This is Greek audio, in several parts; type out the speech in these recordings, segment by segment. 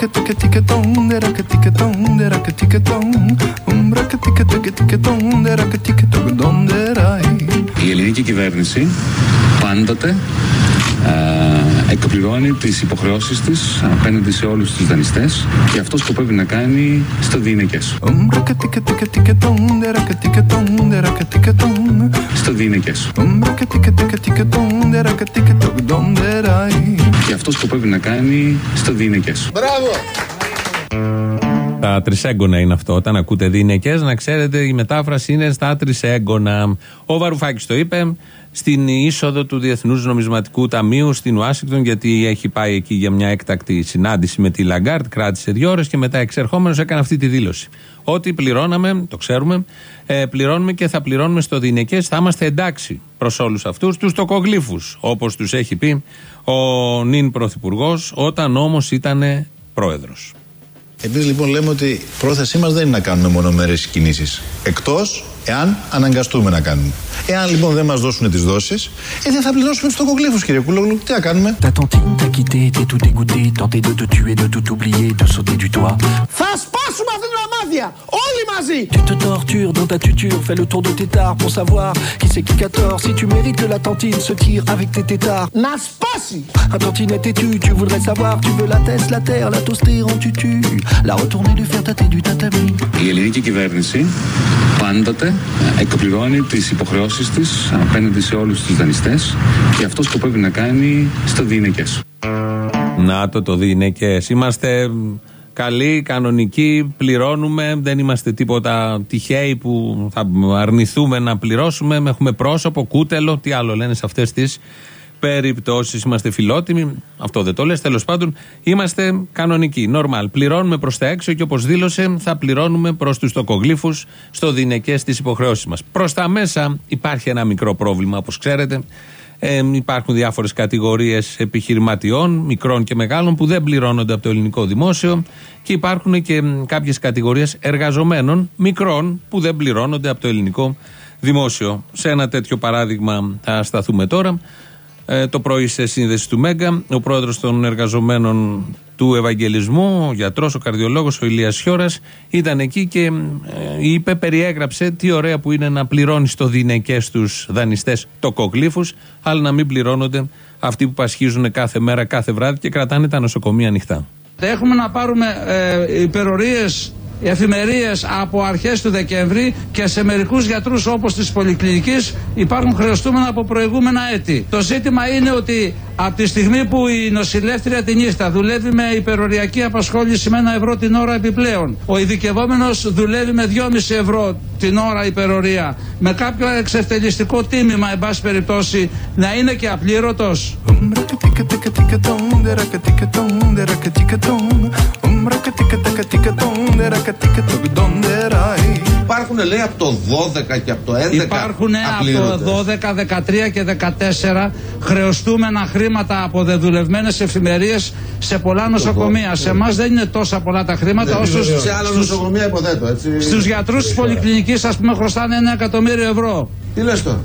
ticka ticka ticka dong, ticka ticka dong, ticka ticka dong. Tica tom, um raka tica tica tica tom, de raka tica tica tom, de rai. Η ελληνική κυβέρνηση πάντοτε ε, εκπληρώνει τις υποχρεώσεις της απέναντι σε όλους τους δανειστές και αυτό σκοπεύει να κάνει στο διηνεκές. Um raka tica tica tica tom, de raka tica tom, de raka tica tom, Στο διηνεκές. um raka tica tica tica tom, de raka tica tica tom, de rai. Και αυτό σκοπεύει να κάνει στο διηνεκές. Τα τρισέγγωνα είναι αυτό. Όταν ακούτε διηνεκές, να ξέρετε η μετάφραση είναι στα τρισέγγωνα. Ο Βαρουφάκης το είπε στην είσοδο του Διεθνούς Νομισματικού Ταμείου στην Ουάσιγκτον, γιατί έχει πάει εκεί για μια έκτακτη συνάντηση με τη Λαγκάρντ. Κράτησε δύο ώρες και μετά εξερχόμενος έκανε αυτή τη δήλωση. Ότι πληρώναμε, το ξέρουμε, ε, πληρώνουμε και θα πληρώνουμε στο διηνεκές, θα είμαστε εντάξει προς όλους αυτούς τους τοκογλύφους, όπως τους έχει πει ο νυν Πρωθυπουργός, όταν όμως ήταν πρόεδρος. Εμείς λοιπόν λέμε ότι η πρόθεσή μας δεν είναι να κάνουμε μονομερέ κινήσεις. Εκτός εάν αναγκαστούμε να κάνουμε. Εάν λοιπόν δεν μας δώσουν τις δόσεις, ε, δεν θα πληρώσουμε τους τοκογλύφου, κύριε Κούλογλου. Τι να κάνουμε; Ta tantine t'a quitté, t'es tout dégoûté, tenté de te tuer, de tout oublier, de sauter du toit. Θα σπάσουμε αυτή την αμάδια! Όλοι μαζί! Tu te tortures dans ta tuture, fais le tour de tes tares pour savoir qui c'est qui qu'a tort. Si tu mérites que la tantine se tire avec tes tétards. Να σπάσει! Un tantinet têtu, tu voudrais savoir, tu veux la teste, la terre, la toaster en tutu, la retourner, lui faire tâter du tatami. Η ελληνική κυβέρνηση πάντοτε εκπληρώνει τις υποχρεώσεις της απέναντι σε όλους τους δανειστές και αυτό σκοπεύει να κάνει στο διηνεκές. Να το το διηνεκέ. Είμαστε καλοί, κανονικοί, πληρώνουμε. Δεν είμαστε τίποτα τυχαίοι που θα αρνηθούμε να πληρώσουμε. Έχουμε πρόσωπο, κούτελο, τι άλλο λένε σε αυτές τις περιπτώσεις. Είμαστε φιλότιμοι. Αυτό δεν το λες. Τέλος πάντων, είμαστε κανονικοί. Νορμάλ. Πληρώνουμε προς τα έξω και όπως δήλωσε, θα πληρώνουμε προς τους τοκογλύφους στο διηνεκέ τη υποχρεώσεις μας. Προς τα μέσα υπάρχει ένα μικρό πρόβλημα, όπως ξέρετε. Ε, υπάρχουν διάφορες κατηγορίες επιχειρηματιών, μικρών και μεγάλων, που δεν πληρώνονται από το ελληνικό δημόσιο και υπάρχουν και κάποιες κατηγορίες εργαζομένων, μικρών, που δεν πληρώνονται από το ελληνικό δημόσιο. Σε ένα τέτοιο παράδειγμα θα σταθούμε τώρα. Ε, το πρωί σε σύνδεση του Μέγκα, ο πρόεδρος των εργαζομένων του Ευαγγελισμού, ο γιατρός, ο καρδιολόγος, ο Ηλίας Χιώρας ήταν εκεί και ε, είπε, περιέγραψε τι ωραία που είναι να πληρώνεις στο δινεκέ τους δανειστές τοκογλύφου, αλλά να μην πληρώνονται αυτοί που πασχίζουν κάθε μέρα, κάθε βράδυ και κρατάνε τα νοσοκομεία ανοιχτά. Έχουμε να πάρουμε ε, υπερορίες εφημερίες από αρχές του Δεκέμβρη και σε μερικούς γιατρούς όπως της Πολυκλινικής υπάρχουν χρεωστούμενα από προηγούμενα έτη. Το ζήτημα είναι ότι από τη στιγμή που η νοσηλεύτρια τη νύχτα δουλεύει με υπεροριακή απασχόληση με ένα ευρώ την ώρα επιπλέον, ο ειδικευόμενος δουλεύει με 2,5 ευρώ την ώρα υπερορία, με κάποιο εξευτελιστικό τίμημα, εν πάση περιπτώσει, να είναι και απλήρωτος. Um raka tica tica tica tom, de raka tica tom, de raka tica tom, um raka tica tica tica tom, de raka tica tica tom, de rai. Υπάρχουν λέει από το 12 και από το 11 Υπάρχουν από απλήρωτες. το 12, 13 και 14 χρεωστούμενα χρήματα από δεδουλευμένες εφημερίες σε πολλά νοσοκομεία. Σε εμάς δεν είναι τόσα πολλά τα χρήματα Ναι, όσο σε άλλα στους, νοσοκομεία υποθέτω έτσι. στους γιατρούς της Πολυκλινικής ας πούμε χρωστάνε ένα εκατομμύριο ευρώ. Τι λες τώρα;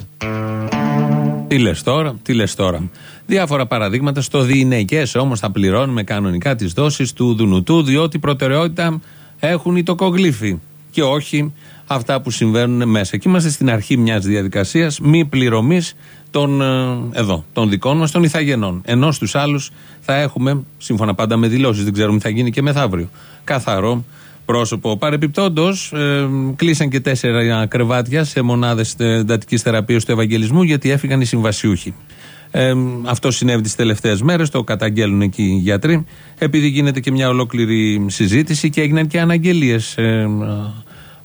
Τι λες τώρα, τι λες τώρα. Διάφορα παραδείγματα στο διηνεκέ όμως θα πληρώνουμε κανονικά τις δόσεις του Δουνουτού, διότι προτεραιότητα έχουν οι τοκογλύφοι και όχι αυτά που συμβαίνουν μέσα. Και είμαστε στην αρχή μιας διαδικασίας μη πληρωμής των, ε, εδώ, των δικών μας, των ηθαγενών. Ενώ στους άλλους θα έχουμε, σύμφωνα πάντα με δηλώσεις, δεν ξέρουμε τι θα γίνει και μεθαύριο, καθαρό πρόσωπο. Παρεπιπτόντως, ε, κλείσαν και τέσσερα κρεβάτια σε μονάδες εντατικής θεραπείας του Ευαγγελισμού γιατί έφυγαν οι συμβασιούχοι. Ε, αυτό συνέβη τις τελευταίες μέρες, το καταγγέλνουν εκεί οι γιατροί, επειδή γίνεται και μια ολόκληρη συζήτηση και έγιναν και αναγγελίες. Ε,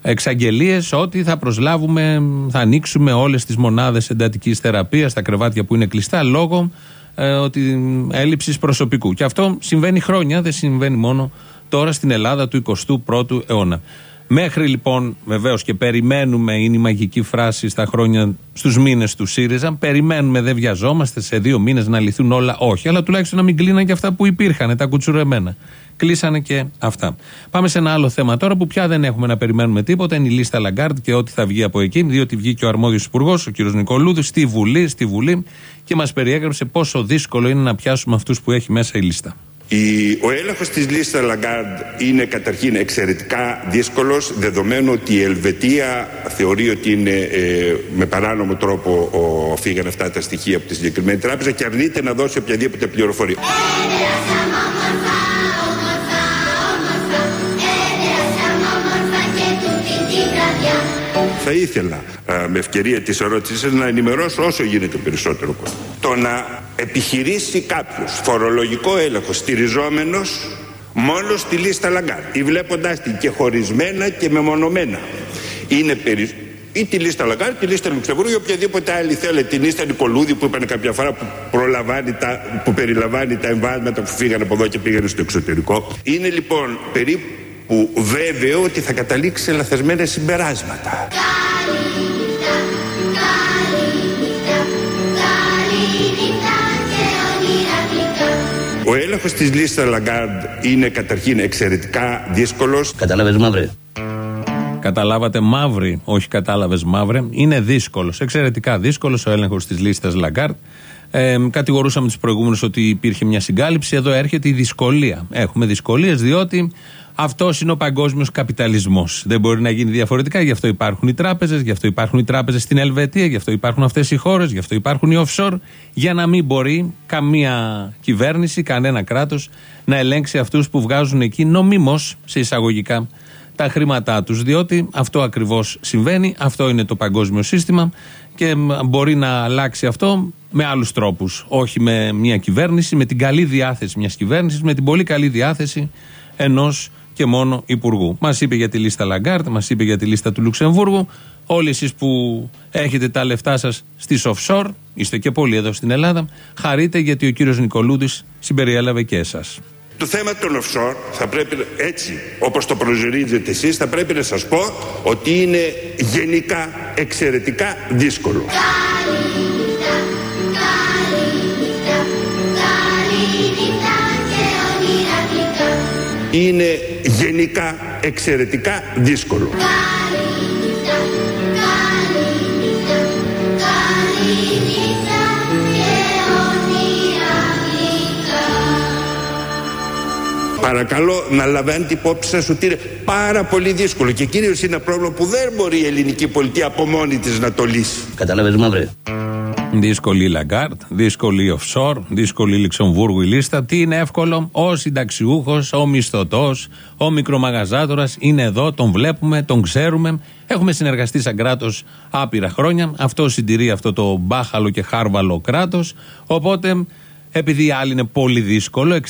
Εξαγγελίες ότι θα προσλάβουμε, θα ανοίξουμε όλες τις μονάδες εντατικής θεραπείας, τα κρεβάτια που είναι κλειστά, λόγω ε, ότι έλλειψης προσωπικού. Και αυτό συμβαίνει χρόνια, δεν συμβαίνει μόνο τώρα στην Ελλάδα του 21ου αιώνα. Μέχρι λοιπόν, βεβαίως και περιμένουμε, είναι η μαγική φράση στα χρόνια, στους μήνες του ΣΥΡΙΖΑ. Περιμένουμε, δεν βιαζόμαστε σε δύο μήνες να λυθούν όλα. Όχι, αλλά τουλάχιστον να μην κλείναν και αυτά που υπήρχαν, τα κουτσουρεμένα. Κλείσανε και αυτά. Πάμε σε ένα άλλο θέμα τώρα που πια δεν έχουμε να περιμένουμε τίποτα. Είναι η λίστα Λαγκάρντ και ό,τι θα βγει από εκεί, διότι βγήκε ο αρμόδιος υπουργός, ο κ. Νικολούδης, στη Βουλή, στη Βουλή και μας περιέγραψε πόσο δύσκολο είναι να πιάσουμε αυτούς που έχει μέσα η λίστα. Η, ο έλεγχος της λίστας Λαγκάρντ είναι καταρχήν εξαιρετικά δύσκολος δεδομένου ότι η Ελβετία θεωρεί ότι είναι ε, με παράνομο τρόπο ο, φύγαν αυτά τα στοιχεία από τη συγκεκριμένη τράπεζα και αρνείται να δώσει οποιαδήποτε πληροφορία. Θα ήθελα με ευκαιρία της ερώτησης να ενημερώσω όσο γίνεται περισσότερο κόσμο. Το να επιχειρήσει κάποιος φορολογικό έλεγχο στηριζόμενος μόνος στη λίστα Λαγκάρντ ή βλέποντάς την και χωρισμένα και μεμονωμένα είναι περισσότερο ή τη λίστα Λαγκάρντ, τη λίστα Λουξεμβούργου ή οποιαδήποτε άλλη θέλετε, την λίστα Νικολούδη που είπαν κάποια φορά που, προλαμβάνει τα, που περιλαμβάνει τα εμβάσματα που φύγανε από εδώ και πήγανε στο εξωτερικό. Είναι λοιπόν περίπου βέβαιο ότι θα καταλήξει σε λαθασμένα συμπεράσματα. Ο έλεγχος της λίστας Λαγκάρντ είναι καταρχήν εξαιρετικά δύσκολος. Κατάλαβες μαύρε; Καταλάβατε μαύρε, όχι κατάλαβες μαύρε. Είναι δύσκολος, εξαιρετικά δύσκολος ο έλεγχος της λίστας Λαγκάρντ. Ε, κατηγορούσαμε τους προηγούμενους ότι υπήρχε μια συγκάλυψη. Εδώ έρχεται η δυσκολία. Έχουμε δυσκολίες διότι αυτός είναι ο παγκόσμιος καπιταλισμός. Δεν μπορεί να γίνει διαφορετικά. Γι' αυτό υπάρχουν οι τράπεζες, γι' αυτό υπάρχουν οι τράπεζες στην Ελβετία, γι' αυτό υπάρχουν αυτές οι χώρες, γι' αυτό υπάρχουν οι offshore. Για να μην μπορεί καμία κυβέρνηση, κανένα κράτος να ελέγξει αυτούς που βγάζουν εκεί νομίμως, σε εισαγωγικά, τα χρήματά τους. Διότι αυτό ακριβώς συμβαίνει, αυτό είναι το παγκόσμιο σύστημα και μπορεί να αλλάξει αυτό με άλλους τρόπους. Όχι με μια κυβέρνηση, με την καλή διάθεση μιας κυβέρνησης, με την πολύ καλή διάθεση ενός και μόνο Υπουργού. Μας είπε για τη λίστα Λαγκάρντ, μας είπε για τη λίστα του Λουξεμβούργου. Όλοι εσείς που έχετε τα λεφτά σας στις offshore, είστε και πολλοί εδώ στην Ελλάδα, χαρείτε γιατί ο κύριος Νικολούδης συμπεριέλαβε και εσάς. Το θέμα των offshore θα πρέπει έτσι όπως το προσδιορίζετε εσείς θα πρέπει να σας πω ότι είναι γενικά εξαιρετικά δύσκολο. Είναι γενικά εξαιρετικά δύσκολο. Παρακαλώ να λαμβάνετε υπόψη σας ότι είναι πάρα πολύ δύσκολο και κυρίως είναι ένα πρόβλημα που δεν μπορεί η ελληνική πολιτεία από μόνη της να το λύσει. Κατάλαβες μαύρε; Δύσκολη η Λαγκάρντ, δύσκολη η offshore, δύσκολη η Λουξεμβούργου η λίστα. Τι είναι εύκολο, ο συνταξιούχος, ο μισθωτός, ο μικρομαγαζάτορας είναι εδώ, τον βλέπουμε, τον ξέρουμε. Έχουμε συνεργαστεί σαν κράτος άπειρα χρόνια. Αυτό συντηρεί αυτό το μπάχαλο και χάρβαλο κράτος. Οπότε επειδή οι άλλοι είναι πολύ δύσκολο,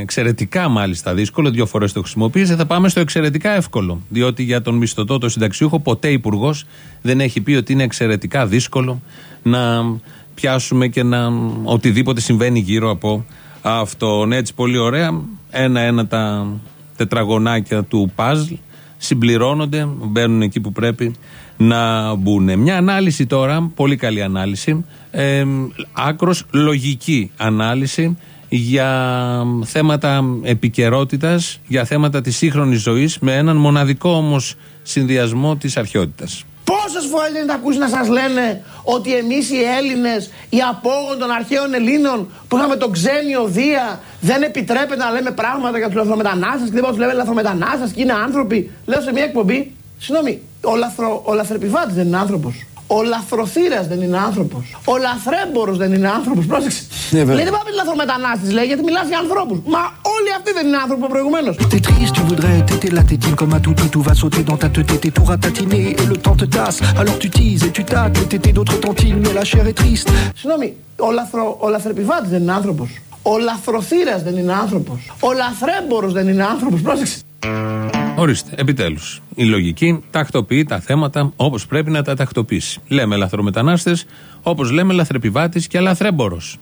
εξαιρετικά μάλιστα δύσκολο, δύο φορές το χρησιμοποίησε, θα πάμε στο εξαιρετικά εύκολο. Διότι για τον μισθωτό, τον συνταξιούχο, ποτέ υπουργός δεν έχει πει ότι είναι εξαιρετικά δύσκολο να πιάσουμε και να οτιδήποτε συμβαίνει γύρω από αυτόν. Έτσι, πολύ ωραία. Ένα-ένα τα τετραγωνάκια του παζλ συμπληρώνονται, μπαίνουν εκεί που πρέπει να μπουν. Μια ανάλυση τώρα, πολύ καλή ανάλυση, ε, άκρος λογική ανάλυση για θέματα επικαιρότητας, για θέματα της σύγχρονης ζωής με έναν μοναδικό όμως συνδυασμό της αρχαιότητας. Πόσες φορές δεν τα ακούσει να σας λένε ότι εμείς οι Έλληνες, οι απόγον των αρχαίων Ελλήνων που είχαμε τον ξένιο Δία δεν επιτρέπεται να λέμε πράγματα για τους λαθρομετανάστες και δεν μπορούμε να λέμε λαθρομετανάστες και είναι άνθρωποι. Λέω σε μια εκπομπή, συγγνώμη, ο, λαθρο, ο λαθρεπιβάτης δεν είναι άνθρωπος. Ο λαθροθύρα δεν είναι άνθρωπος. Ο λαθρέμπορος δεν είναι άνθρωπος. Πρόσεξε. Ναι, λέει δεν πάμε λαθρομετανάστης, λέει, γιατί μιλάς για ανθρώπους. Μα όλοι αυτοί δεν είναι άνθρωποι προηγουμένως. T'es triste, tu voudrais téter la tétine comme un toutou, tout va sauter dans ta tête, t'es tout ratatiner et le temps te tasse. Alors tu teases et tu tâtes les tétés d'autres tantines, mais la chair est triste. Συγγνώμη, ο, λαθρο, ο λαθρεπιβάτη δεν είναι άνθρωπος. Ο λαθροθύρα δεν είναι άνθρωπος. Ο λαθρέμπορος δεν είναι άνθρωπος. Πρόσεξε. Ορίστε, επιτέλους. Η λογική τακτοποιεί τα θέματα όπως πρέπει να τα τακτοποιήσει. Λέμε λαθρομετανάστες, όπως λέμε λαθρεπιβάτης και λαθρέμπορος.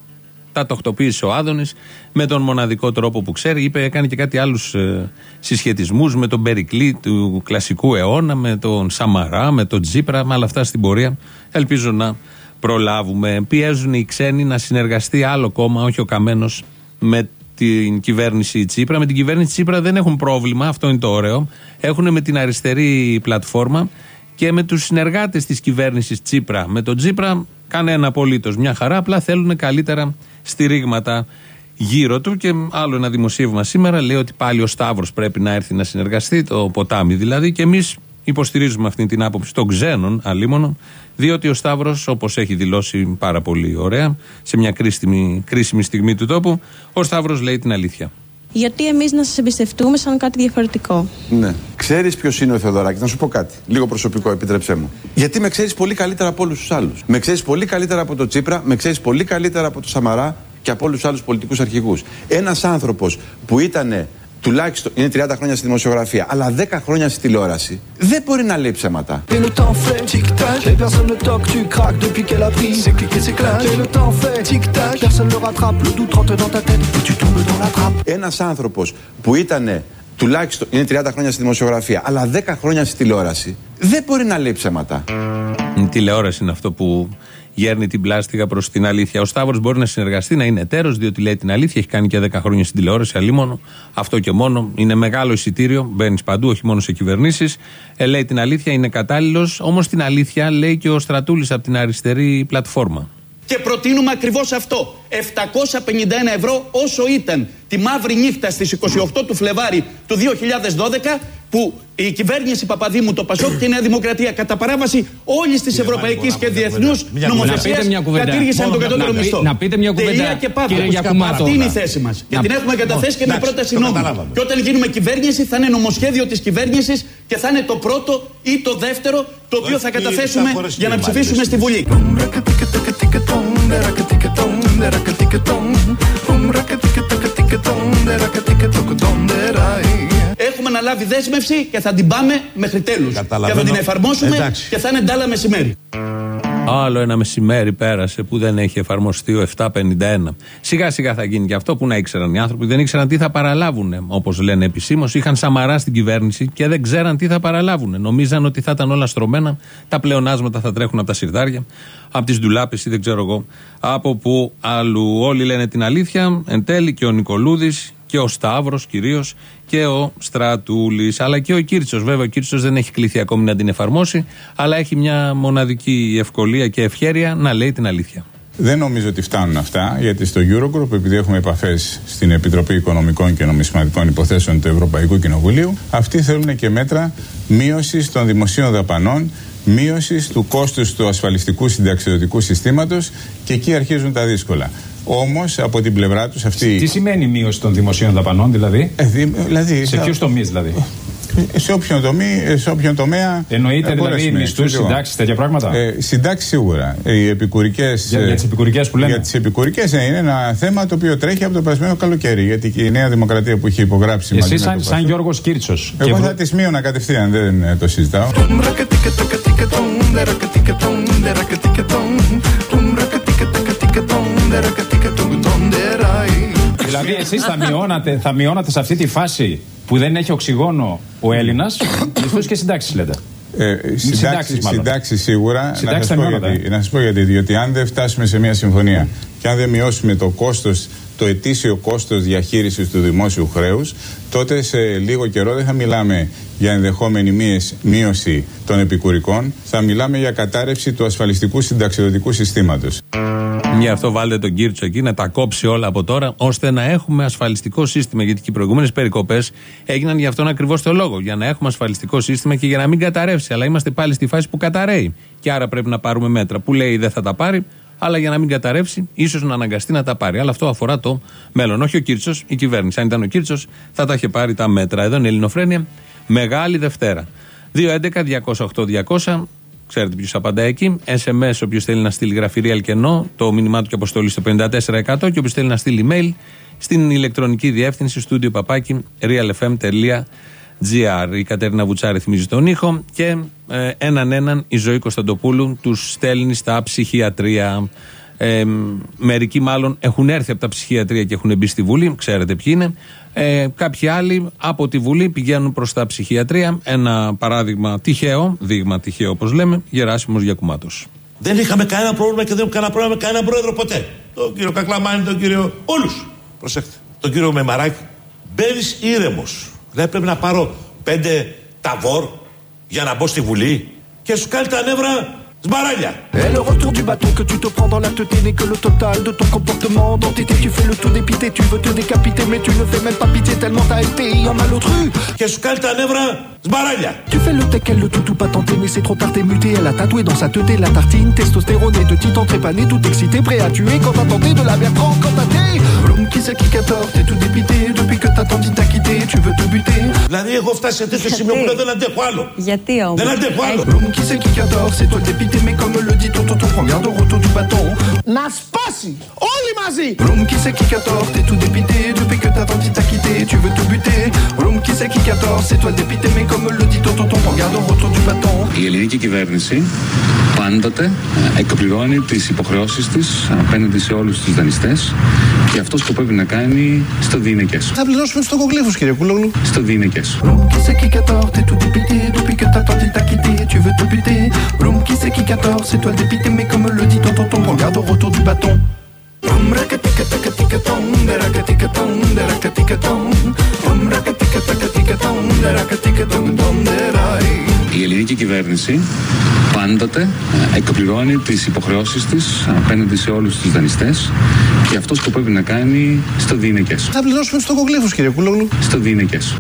Τα τακτοποίησε ο Άδωνης με τον μοναδικό τρόπο που ξέρει. Είπε, έκανε και κάτι άλλους ε, συσχετισμούς με τον Περικλή του κλασικού αιώνα, με τον Σαμαρά, με τον Τζίπρα, με όλα αυτά στην πορεία. Ελπίζω να προλάβουμε. Πιέζουν οι ξένοι να συνεργαστεί άλλο κόμμα, όχι ο Καμένος, με την κυβέρνηση Τσίπρα. Με την κυβέρνηση Τσίπρα δεν έχουν πρόβλημα, αυτό είναι το ωραίο. Έχουν με την αριστερή πλατφόρμα και με τους συνεργάτες της κυβέρνησης Τσίπρα. Με τον Τσίπρα κανένα απολύτως. Μια χαρά, απλά θέλουν καλύτερα στηρίγματα. γύρω του. Και άλλο ένα δημοσίευμα σήμερα λέει ότι πάλι ο Σταύρος πρέπει να έρθει να συνεργαστεί, το ποτάμι δηλαδή. Και εμείς υποστηρίζουμε αυτή την άποψη των ξένων αλίμονων, διότι ο Σταύρος, όπως έχει δηλώσει πάρα πολύ ωραία, σε μια κρίσιμη, κρίσιμη στιγμή του τόπου, ο Σταύρος λέει την αλήθεια. Γιατί εμείς να σας εμπιστευτούμε σαν κάτι διαφορετικό. Ναι. Ξέρεις ποιος είναι ο Θεοδωράκης. Να σου πω κάτι. Λίγο προσωπικό, επιτρέψέ μου. Γιατί με ξέρεις πολύ καλύτερα από όλους τους άλλους. Με ξέρεις πολύ καλύτερα από τον Τσίπρα, με ξέρεις πολύ καλύτερα από τον Σαμαρά και από όλους τους άλλους πολιτικούς αρχηγούς. Ένας άνθρωπος που ήταν τουλάχιστον είναι 30 χρόνια στη δημοσιογραφία, αλλά 10 χρόνια στη τηλεόραση, δεν μπορεί να λέει ψέματα. Et le temps fait tic-tac, et personne ne toque, tu craques depuis qu'elle a pris. C'est clic et c'est clac. Et le temps fait tic-tac, personne ne rattrape, le doute rentre dans ta tête, et tu tombes dans la trappe. Ένας άνθρωπος που ήταν τουλάχιστον είναι 30 χρόνια στη δημοσιογραφία, αλλά 10 χρόνια στη τηλεόραση, δεν μπορεί να λέει ψέματα. Η τηλεόραση είναι αυτό που γέρνει την πλάστιγα προς την αλήθεια. Ο Σταύρος μπορεί να συνεργαστεί, να είναι εταίρος, διότι λέει την αλήθεια. Έχει κάνει και 10 χρόνια στην τηλεόραση, αλίμονο. Αυτό και μόνο. Είναι μεγάλο εισιτήριο. Μπαίνεις παντού, όχι μόνο σε κυβερνήσεις. Ε, λέει την αλήθεια, είναι κατάλληλος. Όμως την αλήθεια λέει και ο Στρατούλης από την αριστερή πλατφόρμα. Και προτείνουμε ακριβώς αυτό. 751 ευρώ όσο ήταν τη μαύρη νύχτα στις 28 του Φλεβάρι του 2012 που η κυβέρνηση Παπαδήμου, το Πασόκ και η Νέα Δημοκρατία κατά παράβαση όλη τη ευρωπαϊκή και διεθνού νομοθεσία πείτε μια κουβέντα. κατήργησαν Μόνο τον να κατώτερο πει- μισθό. να πείτε μια κουβέντα, Τελεία και παύλα. κύριε Γιακουμάτο. Αυτή είναι η θέση μα. Και Να- την έχουμε καταθέσει και με Εντάξει, πρόταση το νόμου. καταλάβαμε. Και όταν γίνουμε κυβέρνηση θα είναι νομοσχέδιο τη κυβέρνηση και θα είναι το πρώτο ή το δεύτερο το οποίο θα Όχι, καταθέσουμε θα φορέσει για να και ψηφίσουμε στη Βουλή. Έχουμε αναλάβει δέσμευση και θα την πάμε μέχρι τέλους. Και θα Καταλαβαίνω. την εφαρμόσουμε Εντάξει. και θα είναι ντάλα μεσημέρι. Άλλο ένα μεσημέρι πέρασε που δεν έχει εφαρμοστεί ο 751. Σιγά σιγά θα γίνει και αυτό που να ήξεραν οι άνθρωποι. Δεν ήξεραν τι θα παραλάβουν, όπως λένε επισήμως. Είχαν σαμαρά στην κυβέρνηση και δεν ξέραν τι θα παραλάβουν. Νομίζαν ότι θα ήταν όλα στρωμένα. Τα πλεονάσματα θα τρέχουν από τα σιρτάρια, από τις ντουλάπες ή δεν ξέρω εγώ από που αλλού. Όλοι λένε την αλήθεια. Εν τέλει και ο Νικολούδης και ο Σταύρος κυρίως και ο Στρατούλης. Αλλά και ο Κίρτσο. Βέβαια, ο Κίρτσο δεν έχει κληθεί ακόμη να την εφαρμόσει, αλλά έχει μια μοναδική ευκολία και ευχέρεια να λέει την αλήθεια. Δεν νομίζω ότι φτάνουν αυτά, γιατί στο Eurogroup, επειδή έχουμε επαφές στην Επιτροπή Οικονομικών και Νομισματικών Υποθέσεων του Ευρωπαϊκού Κοινοβουλίου, αυτοί θέλουν και μέτρα μείωσης των δημοσίων δαπανών, μείωσης του κόστους του ασφαλιστικού συνταξιδοτικού συστήματος και εκεί αρχίζουν τα δύσκολα. Όμω, από την πλευρά του αυτή. Τι σημαίνει μείωση των δημοσίων δαπανών, δηλαδή. Ε, δη- δηλαδή Σε θα- ποιου τομεί, δηλαδή. σε όποιον, τομεί, σε όποιον τομέα. Εννοείται ε, δηλαδή μπορέσουμε. μισθού, Λοιπόν, συντάξει, τέτοια πράγματα. Ε, συντάξει σίγουρα. Οι επικουρικές, Για- για ε, τις επικουρικές που λέμε. Για τις επικουρικές ε, είναι ένα θέμα το οποίο τρέχει από το περασμένο καλοκαίρι. Γιατί και η Νέα Δημοκρατία που είχε υπογράψει μαζί Εσύ, με σαν, το σαν Πασόκ- Γιώργο Κίρτσο. Εγώ θα τις μείωνα κατευθείαν, δεν ε, το συζητάω. Δηλαδή, εσείς θα μειώνατε, θα μειώνατε σε αυτή τη φάση που δεν έχει οξυγόνο ο Έλληνας μισθούς και συντάξεις, λέτε. Ε, Συντάξεις, συντάξεις, μάλλον. συντάξεις σίγουρα. Συντάξεις να, σας θα πω μειώνατε. γιατί, να σας πω γιατί. Διότι αν δεν φτάσουμε σε μια συμφωνία και αν δεν μειώσουμε το κόστος, το ετήσιο κόστος διαχείρισης του δημόσιου χρέους, τότε σε λίγο καιρό δεν θα μιλάμε για ενδεχόμενη μείες- μείωση των επικουρικών, θα μιλάμε για κατάρρευση του ασφαλιστικού συνταξιδοτικού συστήματος. Γι' αυτό βάλτε τον Κίρτσο εκεί να τα κόψει όλα από τώρα, ώστε να έχουμε ασφαλιστικό σύστημα. Γιατί και οι προηγούμενες περικοπές έγιναν για αυτόν ακριβώς το λόγο. Για να έχουμε ασφαλιστικό σύστημα και για να μην καταρρεύσει. Αλλά είμαστε πάλι στη φάση που καταραίει. Και άρα πρέπει να πάρουμε μέτρα. Που λέει δεν θα τα πάρει, αλλά για να μην καταρρεύσει, ίσως να αναγκαστεί να τα πάρει. Αλλά αυτό αφορά το μέλλον. Όχι ο Κίρτσο, η κυβέρνηση. Αν ήταν ο Κίρτσο, θα τα είχε πάρει τα μέτρα. Εδώ είναι η Ελληνοφρένεια. Μεγάλη Δευτέρα. 2.11.208.200 Ξέρετε ποιος απαντάει εκεί. SMS, όποιος θέλει να στείλει γραφειρή αλκενό, το μήνυμά του και αποστολή στο 54% και όποιος θέλει να στείλει email στην ηλεκτρονική διεύθυνση στούντιο παπάκι realfm.gr. Η Κατέρινα Βουτσάρη θυμίζει τον ήχο και ε, έναν έναν η ζωή Κωνσταντοπούλου τους στέλνει στα ψυχιατρία. Ε, μερικοί μάλλον έχουν έρθει από τα ψυχιατρία και έχουν μπει στη Βουλή, ξέρετε ποιοι είναι. Ε, κάποιοι άλλοι από τη Βουλή πηγαίνουν προς τα ψυχιατρία. Ένα παράδειγμα τυχαίο, δείγμα τυχαίο όπως λέμε, Γεράσιμος Γιακουμάτος. Δεν είχαμε κανένα πρόβλημα και δεν έχουμε κανένα πρόβλημα με κανένα πρόεδρο ποτέ. Τον κύριο Κακλαμάνη, τον κύριο. Όλους. Προσέξτε. Τον κύριο Μεμαράκη. Μπαίνεις ήρεμος. Δεν πρέπει να πάρω πέντε ταβόρ για να μπω στη Βουλή και σου κάνει τα νεύρα Σμπαράλια. Et eh, le retour du bâton que tu te prends dans la tête n'est que le total de ton comportement. D'entité, tu fais le tout dépité, tu veux te décapiter, mais tu ne fais même pas pitié tellement t'as été en malotru. Tu fais le teckel, le toutou pas tenté, mais c'est trop tard, t'es muté. Elle a tatoué dans sa teuté la tartine, testostérone et de titan trépané, tout excité, prêt à tuer quand t'as tenté de la bertrand, quand t'as thé. Vroom qui c'est qui t'es tout dépité, depuis que ta tendine t'a quitté, tu veux te buter. La vie, refta, c'était de la dépoile. En qui c'est c'est toi le dépité mais comme le dit Toto, on vient au retour du bâton. Naspasi, oli mazi. L'homme qui sait qui 14, t'es tout dépité depuis que ta tante t'a quitté, tu veux tout buter. L'homme qui sait qui 14, c'est toi dépité, mais comme le dit Toto, on vient au retour du bâton. Η ελληνική κυβέρνηση πάντοτε ε, εκπληρώνει τις υποχρεώσεις της απέναντι σε όλους τους δανειστές και αυτό σκοπεύει να κάνει στο διηνεκές. Θα πληρώσουμε στους τοκογλύφους κύριε Κούλογλου. Στο διηνεκές. Vroom, qui c'est qui 14, t'es tout dépité, depuis que ta tante t'a quitté, tu veux te buter. Vroom, qui c'est qui 14, c'est toi le dépité, mais comme le dit ton tonton, regarde au retour du bâton. Vroom, rakatika-taka-tika-tom, derakatika-tom, derakatika-tom. Vroom, rakatika-taka-tika-tom, derakatika-tom, tom, derai. Η ελληνική κυβέρνηση πάντοτε ε, εκπληρώνει τις υποχρεώσεις της απέναντι σε όλους τους δανειστές και αυτό σκοπεύει να κάνει στο διηνεκές. Θα πληρώσουμε στους τοκογλύφους κύριε Κούλογλου. Στο διηνεκές.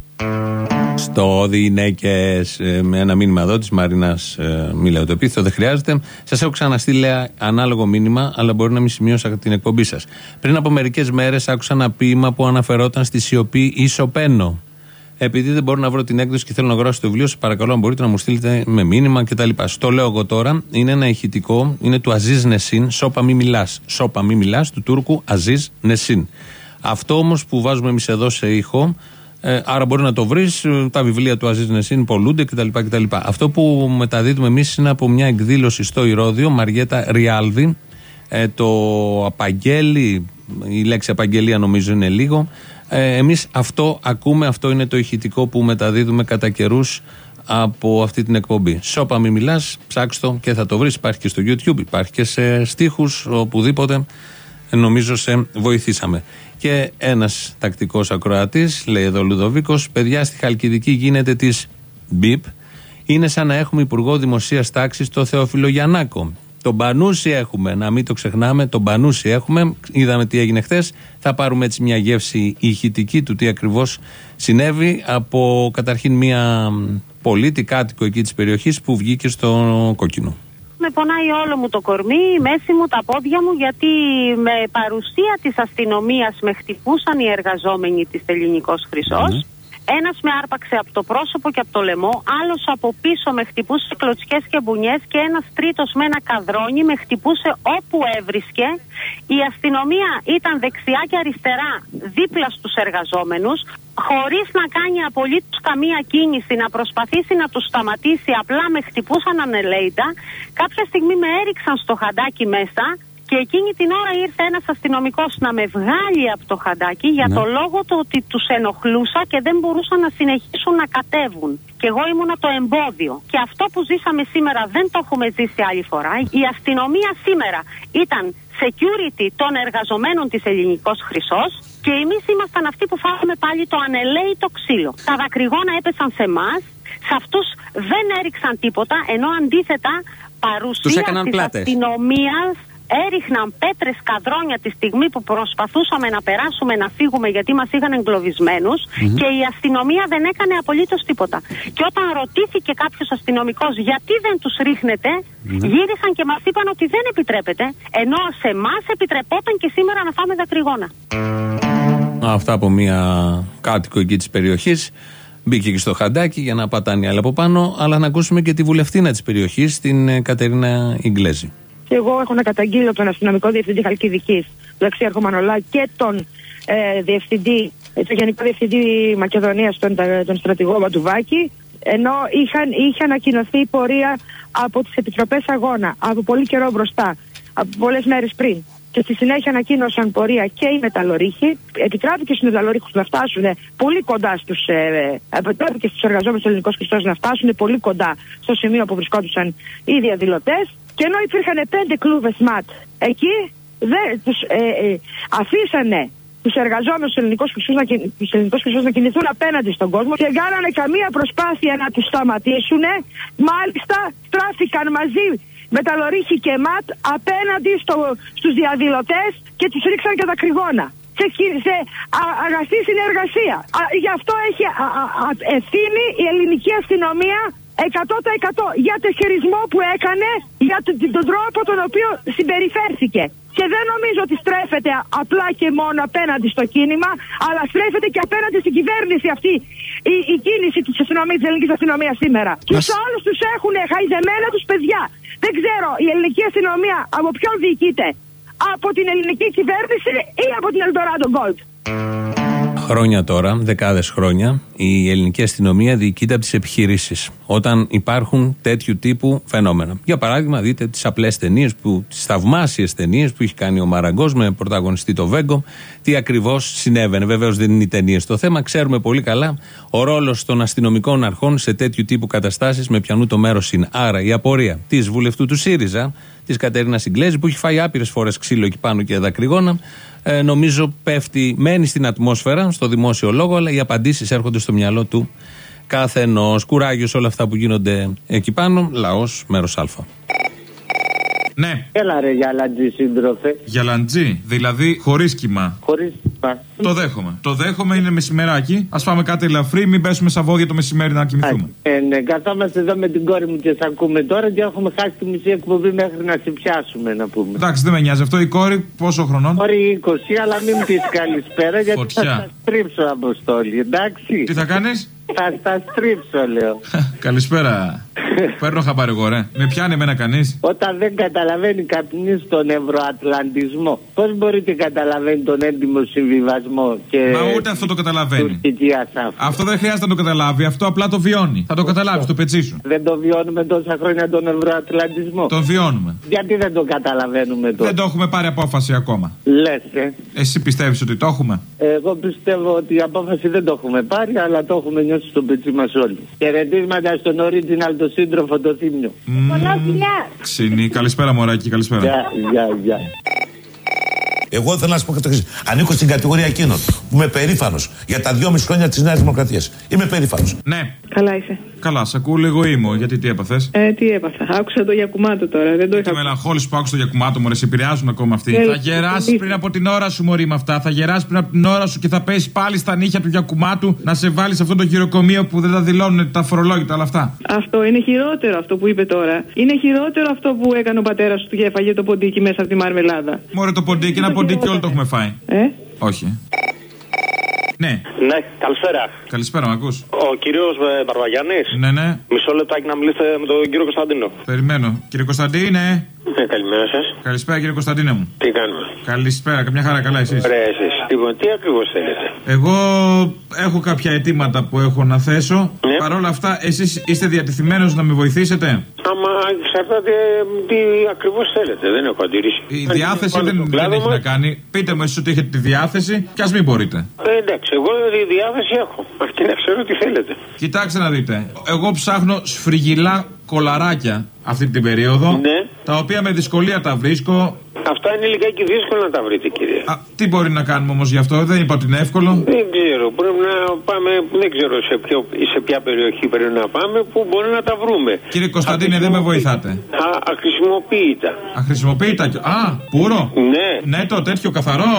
Στο Διηνέκε, με ένα μήνυμα εδώ της Μαρίνας ε, Μίλαιο. Το επίθετο δεν χρειάζεται. Σας έχω ξαναστείλει ανάλογο μήνυμα, αλλά μπορεί να μην σημείωσα την εκπομπή σας. Πριν από μερικές μέρες άκουσα ένα ποίημα που αναφερόταν στη σιωπή Ισοπαίνο. Επειδή δεν μπορώ να βρω την έκδοση και θέλω να αγοράσω το βιβλίο, σα παρακαλώ αν μπορείτε να μου στείλετε με μήνυμα κτλ. Στο λέω εγώ τώρα, είναι ένα ηχητικό, είναι του Αζίζ Νεσίν, Σόπα μη μιλάς. Σόπα μη μιλάς, του Τούρκου Αζίζ Νεσίν. Αυτό όμως που βάζουμε εμείς εδώ σε ήχο, ε, άρα μπορεί να το βρεις. Τα βιβλία του Αζίζ Νεσίν πολλούνται κτλ, κτλ. Αυτό που μεταδίδουμε εμείς είναι από μια εκδήλωση στο Ηρόδιο, Μαριέτα Ριάλδη. Ε, το απαγγέλει, η λέξη απαγγελία νομίζω είναι λίγο. Ε, Εμείς αυτό ακούμε, αυτό είναι το ηχητικό που μεταδίδουμε κατά καιρούς από αυτή την εκπομπή. Σώπα μη μιλάς, ψάξ το και θα το βρεις. Υπάρχει και στο YouTube, υπάρχει και σε στίχους, οπουδήποτε. Ε, Νομίζω σε βοηθήσαμε. Και ένας τακτικός ακροατής, λέει εδώ ο Λουδοβίκος, παιδιά στη Χαλκιδική γίνεται της μπιπ. Είναι σαν να έχουμε υπουργό δημοσίας τάξης το Θεόφιλο Γιαννάκο. Τον Πανούση έχουμε, να μην το ξεχνάμε. Τον Πανούση έχουμε. Είδαμε τι έγινε χθες. Θα πάρουμε έτσι μια γεύση ηχητική του τι ακριβώς συνέβη από καταρχήν μια πολίτη κάτοικο εκεί της περιοχής που βγήκε στο κόκκινο. Με πονάει όλο μου το κορμί, η μέση μου, τα πόδια μου, γιατί με παρουσία της αστυνομίας με χτυπούσαν οι εργαζόμενοι της Ελληνικός Χρυσός. Ένας με άρπαξε από το πρόσωπο και από το λαιμό, άλλος από πίσω με χτυπούσε κλωτσιές και μπουνιές και ένας τρίτος με ένα καδρόνι με χτυπούσε όπου έβρισκε. Η αστυνομία ήταν δεξιά και αριστερά δίπλα στους εργαζόμενους, χωρίς να κάνει απολύτως καμία κίνηση, να προσπαθήσει να τους σταματήσει, απλά με χτυπούσαν ανελέητα. Κάποια στιγμή με έριξαν στο χαντάκι μέσα και εκείνη την ώρα ήρθε ένας αστυνομικός να με βγάλει από το χαντάκι για Ναι. το λόγο το ότι τους ενοχλούσα και δεν μπορούσαν να συνεχίσουν να κατέβουν. Και εγώ ήμουνα το εμπόδιο. Και αυτό που ζήσαμε σήμερα δεν το έχουμε ζήσει άλλη φορά. Η αστυνομία σήμερα ήταν security των εργαζομένων της Ελληνικός Χρυσός και εμείς ήμασταν αυτοί που φάγαμε πάλι το ανελαίητο ξύλο. Τα δακρυγόνα έπεσαν σε εμάς, σε αυτούς δεν έριξαν τίποτα, ενώ αντίθετα παρουσία έκαναν της πλάτες. αστυνομίας έριχναν πέτρες καδρόνια τη στιγμή που προσπαθούσαμε να περάσουμε να φύγουμε γιατί μας είχαν εγκλωβισμένους Μμμ. και η αστυνομία δεν έκανε απολύτως τίποτα. Και όταν ρωτήθηκε κάποιος αστυνομικός γιατί δεν τους ρίχνετε, Ναι. γύρισαν και μας είπαν ότι δεν επιτρέπεται, ενώ σε εμά επιτρεπόταν και σήμερα να φάμε δακρυγόνα. Αυτά από μια κάτοικο εκεί της περιοχής. Μπήκε και στο χαντάκι για να πατάνει άλλη από πάνω, αλλά να ακούσουμε και τη βουλευτήνα της περιοχής, την ε, Κατερίνα Ιγκλέζη. Και εγώ έχω να καταγγείλω τον αστυνομικό διευθυντή Χαλκιδικής, τον Αξίαρχο Μανολά και τον ε, διευθυντή, ε, τον Γενικό Διευθυντή Μακεδονίας, τον, τα- τον στρατηγό Ματουβάκη, ενώ είχαν, είχε ανακοινωθεί η πορεία από τις επιτροπές αγώνα από πολύ καιρό μπροστά, από πολλές μέρες πριν. Και στη συνέχεια ανακοίνωσαν πορεία και οι μεταλλορύχοι. Επιτράπηκε στους μεταλλορύχους να φτάσουν πολύ κοντά στους. Ε, επιτράπηκε στους εργαζόμενους του Ελληνικού Χριστός να φτάσουν πολύ κοντά στο σημείο που βρισκόντουσαν οι διαδηλωτές. Και ενώ υπήρχαν πέντε κλούβες ΜΑΤ εκεί, δεν, τους, ε, ε, αφήσανε τους εργαζόμενους του ελληνικού χρυσού να, κιν- τους ελληνικούς χρυσούς να κινηθούν απέναντι στον κόσμο και κάνανε καμία προσπάθεια να τους σταματήσουν. Μάλιστα, στράφηκαν μαζί με τα λωρί Χικεμάτ απέναντι στο, στους διαδηλωτές και τους ρίξαν και τα κρυγόνα. Σε, χει- σε α- αγαστή συνεργασία. Α, γι' αυτό έχει α- α- α- ευθύνη η ελληνική αστυνομία 100% για το χειρισμό που έκανε, για τον, τον τρόπο τον οποίο συμπεριφέρθηκε. Και δεν νομίζω ότι στρέφεται απλά και μόνο απέναντι στο κίνημα, αλλά στρέφεται και απέναντι στην κυβέρνηση αυτή η, η κίνηση της αστυνομίας, της ελληνικής αστυνομίας σήμερα. Τους όλους τους έχουν χαϊδεμένα τους παιδιά. Δεν ξέρω, η ελληνική αστυνομία από ποιον διοικείται. Από την ελληνική κυβέρνηση ή από την Eldorado Gold. Χρόνια τώρα, δεκάδες χρόνια, η ελληνική αστυνομία διοικείται από τις επιχειρήσεις. Όταν υπάρχουν τέτοιου τύπου φαινόμενα. Για παράδειγμα, δείτε τις απλές ταινίες, τις θαυμάσιες ταινίες που έχει κάνει ο Μαραγκός με πρωταγωνιστή το Βέγκο, τι ακριβώς συνέβαινε. Βεβαίως δεν είναι οι ταινίες το θέμα. Ξέρουμε πολύ καλά ο ρόλος των αστυνομικών αρχών σε τέτοιου τύπου καταστάσεις με πιανού το μέρος είναι. Άρα η απορία της βουλευτού του ΣΥΡΙΖΑ, της Κατερίνας Σιγκλέζη, που έχει φάει άπειρες φορές ξύλο εκεί πάνω και δακρυγόνα, ε, νομίζω πέφτει, μένει στην ατμόσφαιρα, στο δημόσιο λόγο, αλλά οι απαντήσεις έρχονται στο μυαλό του καθενό. Κουράγιος σε όλα αυτά που γίνονται εκεί πάνω. Λαός, μέρος Α. Ναι. Έλα ρε γυαλαντζή σύντροφε. Γιαλαντζή, δηλαδή χωρίς κοιμά. Χωρίς Το δέχομαι. Το δέχομαι, είναι μεσημεράκι. Α πάμε κάτι ελαφρύ, μην πέσουμε στα βόδια το μεσημέρι να κοιμηθούμε. Ε, ναι, καθόμαστε εδώ με την κόρη μου και σε ακούμε τώρα και έχουμε χάσει τη μισή εκπομπή μέχρι να σε πιάσουμε να πούμε. Εντάξει, δεν με νοιάζει αυτό. Η κόρη πόσο χρονών; Κόρη 20, αλλά μην πεις καλησπέρα γιατί Φωτιά. θα στα στρίψω αποστόλη, εντάξει. Τι θα κάνεις, Θα στα στρίψω, λέω. Καλησπέρα. Παίρνω χαμπάρι εγώ, ρε. Με πιάνει εμένα κανείς; Όταν δεν καταλαβαίνει κανείς τον ευρωατλαντισμό, πώς μπορεί και καταλαβαίνει τον έντιμο συμβιβασμό και. Μα ούτε αυτό το καταλαβαίνει. τουρκική ασάφεια. Αυτό δεν χρειάζεται να το καταλάβει, αυτό απλά το βιώνει. Θα το καταλάβει στο πετσί σου. Δεν το βιώνουμε τόσα χρόνια τον ευρωατλαντισμό. Τον βιώνουμε. Γιατί δεν το καταλαβαίνουμε τώρα. Δεν το έχουμε πάρει απόφαση ακόμα. Λες, ε. Εσύ πιστεύεις ότι το έχουμε; Εγώ πιστεύω ότι η απόφαση δεν το έχουμε πάρει, αλλά το έχουμε νιώσει στο πετσί μας όλοι. Χαιρετίσματα στον original το σύντροφο το θύμιο. Πολλά φιλιά. Ξινή. Καλησπέρα, Μωράκι, καλησπέρα. Γεια, γεια, γεια. Εγώ θέλω να σα πω και το εξής. Ανήκω στην κατηγορία εκείνων που είμαι περήφανος για τα δυόμιση χρόνια της Νέας Δημοκρατίας. Είμαι περήφανος. Ναι. Καλά είσαι. Καλά, σε ακούω λίγο ήμο. Γιατί τι έπαθες; Ε, τι έπαθα. Άκουσα το Γιακουμάτο τώρα. Δεν το Και είχα μελαγχόλης που άκουσα το γιακουμάτο μου, ρε, σε επηρεάζουν ακόμα αυτοί. Ε, θα γεράσει ε, πριν από την ώρα σου, Μωρή, με αυτά. Θα γεράσει πριν από την ώρα σου και θα πέσει πάλι στα νύχια του γιακουμάτου να σε βάλει σε αυτό το γυροκομείο που δεν τα δηλώνουν τα φορολόγητα όλα αυτά. Αυτό είναι χειρότερο αυτό που είπε τώρα. Είναι χειρότερο αυτό που έκανε ο πατέρας σου και έφαγε το ποντίκι μέσα από τη μαρμελάδα. Μωρέ το ποντίκι, ένα ποντίκι όλο το έχουμε φάει. Ε; Όχι. Ναι, Ναι, καλησπέρα. καλησπέρα, με ακούς; Ο κύριος Μπαρβαγιάννης. Ναι, ναι, Μισό λεπτάκι να μιλήσετε με τον κύριο Κωνσταντίνο. περιμένω. Κύριε Κωνσταντίνε. Ε, καλημέρα σας. Καλησπέρα, κύριε Κωνσταντίνε μου. Τι κάνουμε; Καλησπέρα, καμιά χαρά, καλά εσείς. Ωραία, εσείς. Λοιπόν, τι ακριβώς θέλετε; Εγώ έχω κάποια αιτήματα που έχω να θέσω. Ναι. Παρ' όλα αυτά, εσείς είστε διατεθειμένος να με βοηθήσετε; Άμα εξαρτάται τι ακριβώς θέλετε. Δεν έχω αντίρρηση. Η Αν διάθεση πάνω δεν, στον δεν κλάδο έχει μας, να κάνει. Πείτε μου εσείς ότι έχετε τη διάθεση και ας μην μπορείτε. Ε, εντάξει, εγώ τη διάθεση έχω. Αρκεί να ξέρω τι θέλετε. Κοιτάξτε να δείτε. Εγώ ψάχνω σφριγγυλά κολαράκια αυτή την περίοδο. Ναι. Τα οποία με δυσκολία τα βρίσκω. Αυτά είναι λιγάκι δύσκολο να τα βρείτε, κύριε. Α, τι μπορεί να κάνουμε όμως γι' αυτό, δεν είπα ότι είναι εύκολο. Δεν ξέρω. Πρέπει να πάμε. Δεν ξέρω σε, ποιο, σε ποια περιοχή πρέπει να πάμε που μπορεί να τα βρούμε. Κύριε Κωνσταντίνε, δεν με βοηθάτε. Α, αχρησιμοποιητά. Αχρησιμοποιείτε. Α, πουρο. Ναι. Ναι, το τέτοιο καθαρό.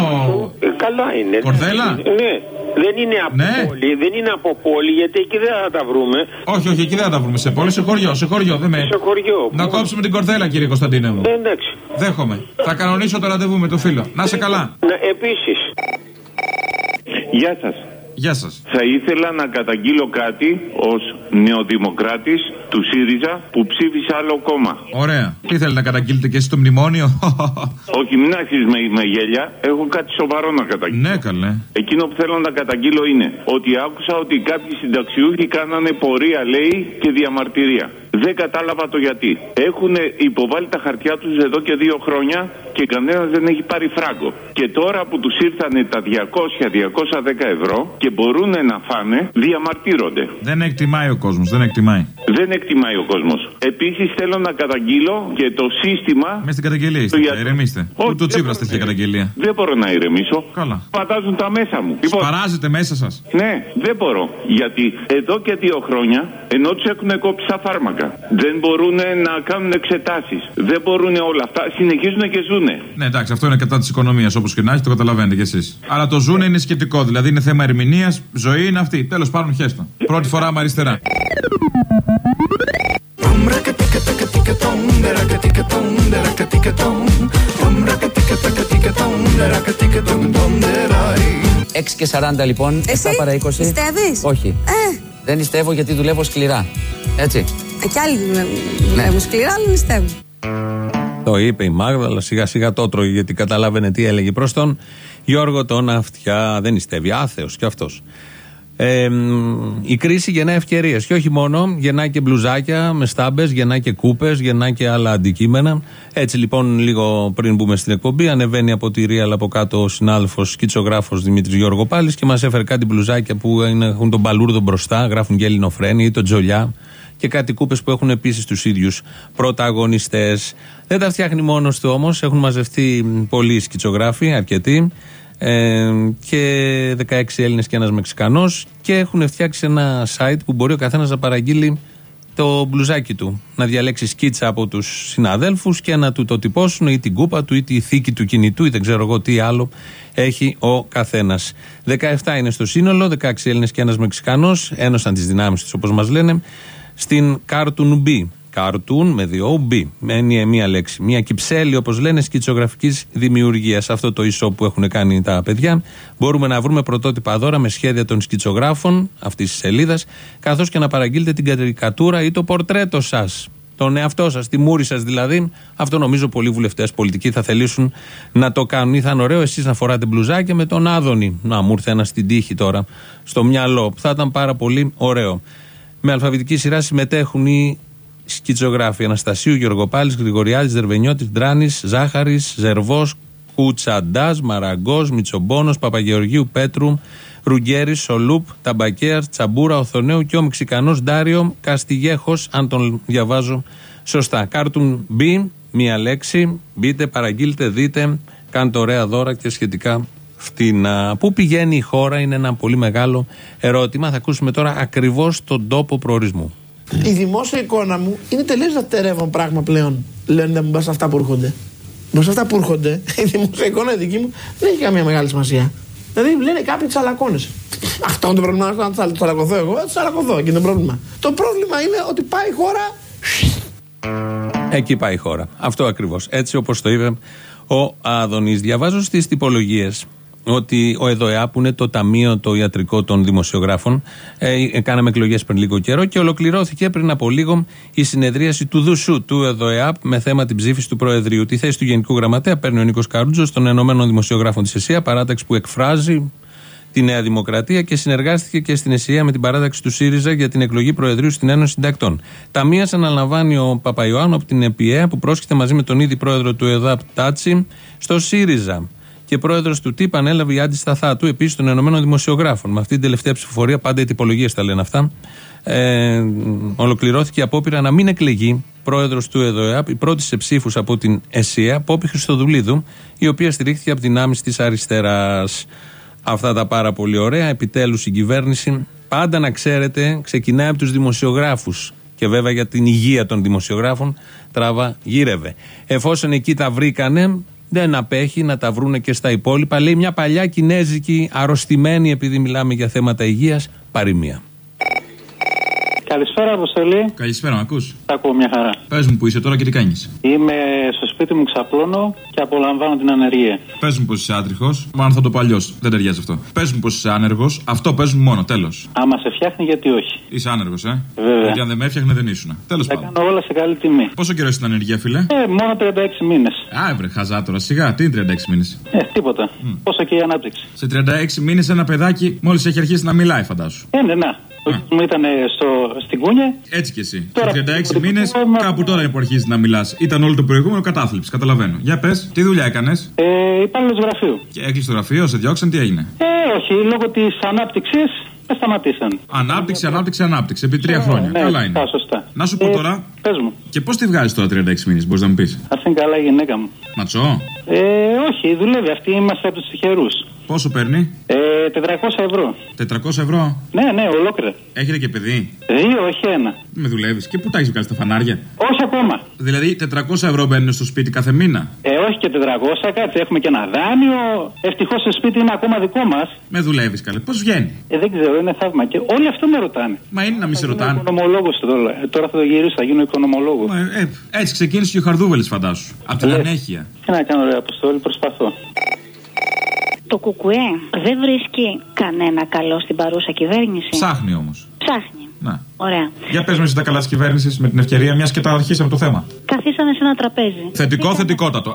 Ε, καλά είναι. Κορδέλα. Ναι. Δεν είναι από Ναι. πόλη, δεν είναι από πόλη, γιατί εκεί δεν θα τα βρούμε. Όχι, όχι, εκεί δεν θα τα βρούμε. Σε πόλη, σε χωριό, σε χωριό. Δεν με... Σε χωριό. Να κόψουμε την κορδέλα, κύριε Κωνσταντίνε μου. Ε, εντάξει. Δέχομαι. Θα κανονίσω το ραντεβού με το φίλο. Να σε καλά. Να, επίσης, Γεια σας. Γεια σας. Θα ήθελα να καταγγείλω κάτι ως νεοδημοκράτης του ΣΥΡΙΖΑ που ψήφισε άλλο κόμμα. Ωραία. Τι θέλετε να καταγγείλετε και εσείς το μνημόνιο; Όχι, μην αρχίσει με, με γέλια. Έχω κάτι σοβαρό να καταγγείλω. ναι, καλέ. Εκείνο που θέλω να καταγγείλω είναι ότι άκουσα ότι κάποιοι συνταξιούχοι κάνανε πορεία, λέει, και διαμαρτυρία. Δεν κατάλαβα το γιατί. Έχουν υποβάλει τα χαρτιά τους εδώ και δύο χρόνια και κανένας δεν έχει πάρει φράγκο. Και τώρα που τους ήρθανε τα 200-210 ευρώ και μπορούν να φάνε, διαμαρτύρονται. Δεν εκτιμάει ο κόσμος, δεν εκτιμάει. Δεν εκτιμάει ο κόσμος. Επίσης θέλω να καταγγείλω και το σύστημα. Με στην καταγγελία είστε. Το πια, για- Ηρεμήστε. Όχι, Ούτε ο δεν Τσίπρας μπορώ. τέτοια καταγγελία. Δεν μπορώ να ηρεμήσω. Καλά. Πατάζουν τα μέσα μου. Λοιπόν, Παράζετε μέσα σας. ναι, δεν μπορώ. Γιατί εδώ και δύο χρόνια, ενώ τους έχουν κόψει τα φάρμακα, δεν μπορούν να κάνουν εξετάσεις. Δεν μπορούν όλα αυτά. Συνεχίζουν και ζουνε. Ναι, εντάξει, αυτό είναι κατά της οικονομίας όπως και να έχει, το καταλαβαίνετε κι εσείς. Αλλά το ζουν είναι σχετικό, δηλαδή είναι θέμα ερμηνείας, ζωή είναι αυτή. Τέλος πάντων, χέστο. Πρώτη φορά με αριστερά. Έξι και 40 λοιπόν, 7 Εσύ παρά 20. πιστεύεις; Όχι. Ε, Δεν νηστεύω γιατί δουλεύω σκληρά. Έτσι. ε, κι άλλοι δουλεύουν δουλεύουν σκληρά, άλλοι νηστεύουν. Το είπε η Μάγδα, αλλά σιγά σιγά το τρώγε γιατί καταλάβαινε τι έλεγε προς τον Γιώργο τον Αυτιά. Δεν νηστεύει, άθεος κι αυτός. Ε, μ, η κρίση γεννά ευκαιρίες. Και όχι μόνο, γεννά και μπλουζάκια με στάμπες, γεννά και κούπες, γεννά και άλλα αντικείμενα. Έτσι λοιπόν, λίγο πριν μπούμε στην εκπομπή, ανεβαίνει από τη Ρία από κάτω ο συνάδελφος σκητσογράφος Δημήτρης Γιώργο Πάλης και μας έφερε κάτι μπλουζάκια που είναι, έχουν τον παλούρδο μπροστά, γράφουν και ελληνοφρένη ή τον τζολιά και κάτι κούπες που έχουν επίσης τους ίδιους πρωταγωνιστές. Δεν τα φτιάχνει μόνος του όμως, έχουν μαζευτεί πολλοί σκητσογράφοι, αρκετοί, ε, και 16 Έλληνες και ένας Μεξικανός και έχουν φτιάξει ένα site που μπορεί ο καθένας να παραγγείλει το μπλουζάκι του. Να διαλέξει σκίτσα από τους συναδέλφους και να του το τυπώσουν ή την κούπα του ή τη θήκη του κινητού ή δεν ξέρω εγώ τι άλλο έχει ο καθένας. 17 είναι στο σύνολο, 16 Έλληνες και ένας Μεξικανός, ένωσαν τι δυνάμει του όπως μας λένε, στην Cartoon B. Cartoon με δύο B. Μένει μία λέξη. Μία κυψέλη, όπως λένε, σκητσογραφική δημιουργίας. Αυτό το e που έχουν κάνει τα παιδιά. Μπορούμε να βρούμε πρωτότυπα δώρα με σχέδια των σκητσογράφων αυτής της σελίδας, καθώς και να παραγγείλετε την καρικατούρα ή το πορτρέτο σας. Τον εαυτό σας, τη μούρη σας δηλαδή. Αυτό νομίζω πολλοί βουλευτές πολιτικοί θα θελήσουν να το κάνουν. Ή θα είναι ωραίο εσείς να φοράτε μπλουζάκια με τον Άδωνη. Να μου ήρθε ένας στην τύχη τώρα στο μυαλό. Θα ήταν πάρα πολύ ωραίο. Με αλφαβητική σειρά συμμετέχουν οι σκητσογράφοι Αναστασίου, Γεωργοπάλης, Γρηγοριάδης, Δερβενιώτης, Ντράνης, Ζάχαρης, Ζερβός, Κουτσαντάς, Μαραγκός, Μιτσομπόνος, Παπαγεωργίου, Πέτρου, Ρουγκέρης, Σολούπ, Ταμπακέαρ, Τσαμπούρα, Οθονέου και ο Μεξικανός Ντάριο Καστιγέχος, αν τον διαβάζω σωστά. Κάρτουν B, μία λέξη, μπείτε, παραγγείλτε, δείτε, κάντε ωραία δώρα και σχετικά φτηνά. Πού πηγαίνει η χώρα είναι ένα πολύ μεγάλο ερώτημα. Θα ακούσουμε τώρα ακριβώς τον τόπο προορισμού. Η δημόσια εικόνα μου είναι τελείως δευτερεύον πράγμα πλέον. Λένε μπα αυτά που έρχονται. Μπας αυτά που έρχονται, η δημόσια εικόνα η δική μου δεν έχει καμία μεγάλη σημασία. Δηλαδή λένε κάποιοι τσαλακώνεσαι. Αυτό είναι το πρόβλημα. Αν θα τσαλακωθώ εγώ, θα τσαλακωθώ. Και είναι το πρόβλημα. Το πρόβλημα είναι ότι πάει η χώρα. Εκεί πάει η χώρα. Αυτό ακριβώς. Έτσι όπως το είπε ο Άδωνη. Διαβάζω στις τυπολογίες ότι ο ΕΔΟΕΑ, που είναι το ταμείο το ιατρικό των δημοσιογράφων, ε, κάναμε εκλογές πριν λίγο καιρό και ολοκληρώθηκε πριν από λίγο η συνεδρίαση του ΔΟΥΣΟΥ του ΕΔΟΕΑ με θέμα την ψήφιση του Προεδρείου. Τη θέση του Γενικού Γραμματέα παίρνει ο Νίκος Καρούτζος των Ενωμένων Δημοσιογράφων της ΕΣΥΑ, παράταξη που εκφράζει τη Νέα Δημοκρατία και συνεργάστηκε και στην ΕΣΥΑ με την παράταξη του ΣΥΡΙΖΑ για την εκλογή Προεδρείου στην Ένωση Συντακτών. Ταμεία αναλαμβάνει ο Παπαϊωάννου από την ΕΠΙΕΑ που πρόσχεται μαζί με τον ήδη πρόεδρο του ΕΔΑΠ Τάτσι στο ΣΥΡΙΖΑ. Και πρόεδρος του ΤΥΠ ανέλαβε η Άντι Σταθάτου, επίσης των Ενωμένων Δημοσιογράφων. Με αυτή την τελευταία ψηφοφορία, πάντα οι τυπολογίες τα λένε αυτά, ε, ολοκληρώθηκε η απόπειρα να μην εκλεγεί πρόεδρος του ΕΔΟΕΑΠ, η πρώτη σε ψήφους από την ΕΣΥΑ, Πόπη Χριστοδουλίδου, η οποία στηρίχθηκε από δυνάμεις της αριστεράς. Αυτά τα πάρα πολύ ωραία. Επιτέλους η κυβέρνηση, πάντα να ξέρετε, ξεκινάει από τους δημοσιογράφους. Και βέβαια για την υγεία των δημοσιογράφων τράβα γύρευε. Εφόσον εκεί τα βρήκανε, δεν απέχει να τα βρούνε και στα υπόλοιπα. Λέει μια παλιά κινέζικη, αρρωστημένη, επειδή μιλάμε για θέματα υγείας, παροιμία. Καλησπέρα, Αποστολή. Καλησπέρα, με ακούς; Τα ακούω μια χαρά. Πες μου που είσαι τώρα και τι κάνεις. Είμαι στο σπίτι μου, ξαπλώνω και απολαμβάνω την ανεργία. Πες μου πως είσαι άτριχο. Μάλλον θα το πω αλλιώς. Δεν ταιριάζει αυτό. Πες μου πως είσαι άνεργος. Αυτό πες μου μόνο, τέλος. Άμα σε φτιάχνει, γιατί όχι. Είσαι άνεργος, ε; Βέβαια. Γιατί αν δεν με έφτιαχνε δεν ήσουν. Τέλος Τα πάντων. κάνω όλα σε καλή τιμή. Πόσο καιρό στην ανεργία, φίλε; Ε, μόνο 36 μήνες. Α, βρε, χαζά τώρα, σιγά, τι είναι 36 μήνες; Ε, τίποτα. Πόσο και η ανάπτυξη. Σε 36 μήνες ένα παιδάκι μόλις έχει αρχίσει να μιλάει, φαντάσου. Ε, ναι, να. Ο γιος μου ήταν στο, στην Κούνια. Έτσι κι εσύ. Τώρα- Και 36 μήνες, κάπου τώρα είναι που αρχίζεις να μιλάς. Ήταν όλο το προηγούμενο κατάθλιψη, καταλαβαίνω. Για πες, τι δουλειά έκανες; Ε, υπάλληλος γραφείου. Και έκλεισε το γραφείο, σε διώξαν, τι έγινε; Ε, όχι, λόγω της ανάπτυξης δεν σταματήσαν. Ανάπτυξη, ανάπτυξη, ανάπτυξη. Επί τρία χρόνια. ναι, Καλά είναι. σωστά, σωστά. Να σου πω Ε, τώρα. Πες μου. Και πώς τη βγάζεις τώρα 36 μήνες, μπορείς να μου πεις; Αυτή είναι καλά η γυναίκα μου. Ματσό. Ε, όχι, δουλεύει. Αυτή είμαστε από τους τυχερούς. Πόσο παίρνει; Ε, 400 ευρώ. 400 ευρώ. Ναι, ναι, ολόκληρα. Έχετε και παιδί; Δύο, όχι ένα. Με δουλεύεις. Και πού τα έχεις βγάλει στα φανάρια; Όχι ακόμα. Δηλαδή 400 ευρώ μπαίνουν στο σπίτι κάθε μήνα; Ε, όχι και 400, κάτσε, έχουμε και ένα δάνειο. Ευτυχώς το σπίτι είναι ακόμα δικό μας. Με δουλεύεις καλέ. Πώς βγαίνει; Ε, δεν ξέρω, είναι θαύμα. Και όλοι αυτό με ρωτάνε. Μα είναι να μην σε ρωτάνε. Οικονομολόγος τώρα. Ε, Τώρα θα το γυρίσω, θα γίνω οικονομολόγος. Ε, ε, έτσι ξεκίνησε και ο Χαρδούβελης, φαντάσου. Από την Λες. ανέχεια. Τι να κάνω, ρε Αποστόλη, προσπαθώ. Το κουκουέ δεν βρίσκει κανένα καλό στην παρούσα κυβέρνηση. Ψάχνει όμως. Ψάχνει. Να. Ωραία. Για πες με εσύ τα καλά της κυβέρνησης με την ευκαιρία, μιας και τα αρχίσαμε το θέμα. Καθίσανε σε ένα τραπέζι. Θετικό, θετικότατο. Α,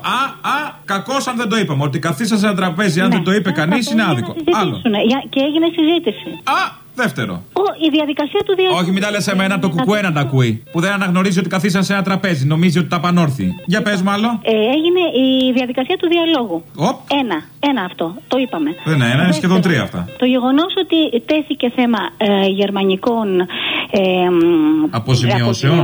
α, κακός αν δεν το είπαμε. Ότι καθίσαν σε ένα τραπέζι, αν δεν το είπε κανείς, είναι άδικο. Άλλο. Συζητήσουνε. Για- Και έγινε συζήτηση. Α, δεύτερο. Ο, η διαδικασία του διαλόγου. Όχι, μην τα λες εμένα, το κουκουέ να τα ακούει. Που δεν αναγνωρίζει ότι καθίσαν σε ένα τραπέζι, νομίζει ότι τα πανόρθει. Για πες μου άλλο. Ε, έγινε η διαδικασία του διαλόγου. Οπ. Ένα. Ένα αυτό. Το είπαμε. Δεν είναι ένα, είναι σχεδόν τρία αυτά. Το γεγονός ότι τέθηκε θέμα ε, γερμανικών ε, μ, Αποζημιώσεων.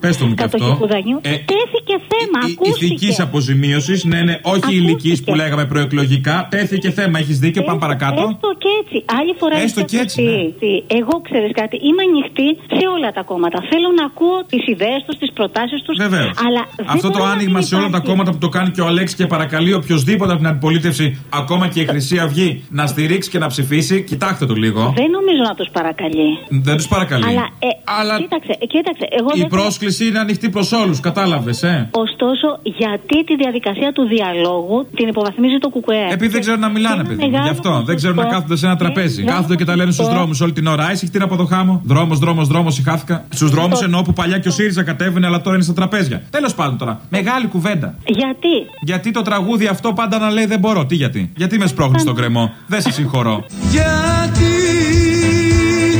Πες το μου και αυτό. κατοχικού δανείου. Ε, τέθηκε θέμα. ακούστηκε. Ηθικής αποζημίωσης, ναι, ναι, όχι ηλικής που λέγαμε προεκλογικά. Τέθηκε θέμα, έχεις δίκιο, πάμε παρακάτω. Έστω και έτσι. Άλλη φορά Έστω έχει και έτσι, ναι. ακουστεί. Εγώ ξέρεις κάτι, είμαι ανοιχτή σε όλα τα κόμματα. Θέλω να ακούω τις ιδέες τους, τις προτάσεις τους. Βεβαίως. Αλλά δεν Αυτό το μπορεί να άνοιγμα μην σε όλα τα υπάρχει. κόμματα που το κάνει και ο Αλέξης και παρακαλεί οποιοδήποτε από την αντιπολίτευση, ακόμα και η Χρυσή Αυγή, να στηρίξει και να ψηφίσει. Κοιτάξτε το λίγο. Δεν νομίζω να τους παρακαλεί. Δεν τους παρακαλεί. Αλλά, ε, κοίταξε, κοίταξε. Εγώ Η δεν θα- πρόσκληση είναι ανοιχτή προς όλους, κατάλαβες, ε; Ωστόσο, γιατί τη διαδικασία του διαλόγου την υποβαθμίζει το ΚΚΕ; Επειδή δεν ξέρουν να μιλάνε, παιδί μου. Γι' αυτό. Δεν ξέρουν να κάθονται σε ένα τραπέζι. Κάθονται και τα λένε στους δρόμους όλη την ώρα. Άισι χτύρα από το χάμο. Δρόμος, δρόμος, δρόμος, χάθηκα. Στους δρόμους εννοώ που παλιά και ο ΣΥΡΙΖΑ κατέβαινε, αλλά τώρα είναι στα τραπέζια. Τέλος πάντων τώρα. Μεγάλη κουβέντα. Γιατί; Γιατί το τραγούδι αυτό πάντα να λέει δεν μπορώ. Τι γιατί; Γιατί με σπρώχνεις στον κρεμό; Δεν σε συγχωρώ. Γιατί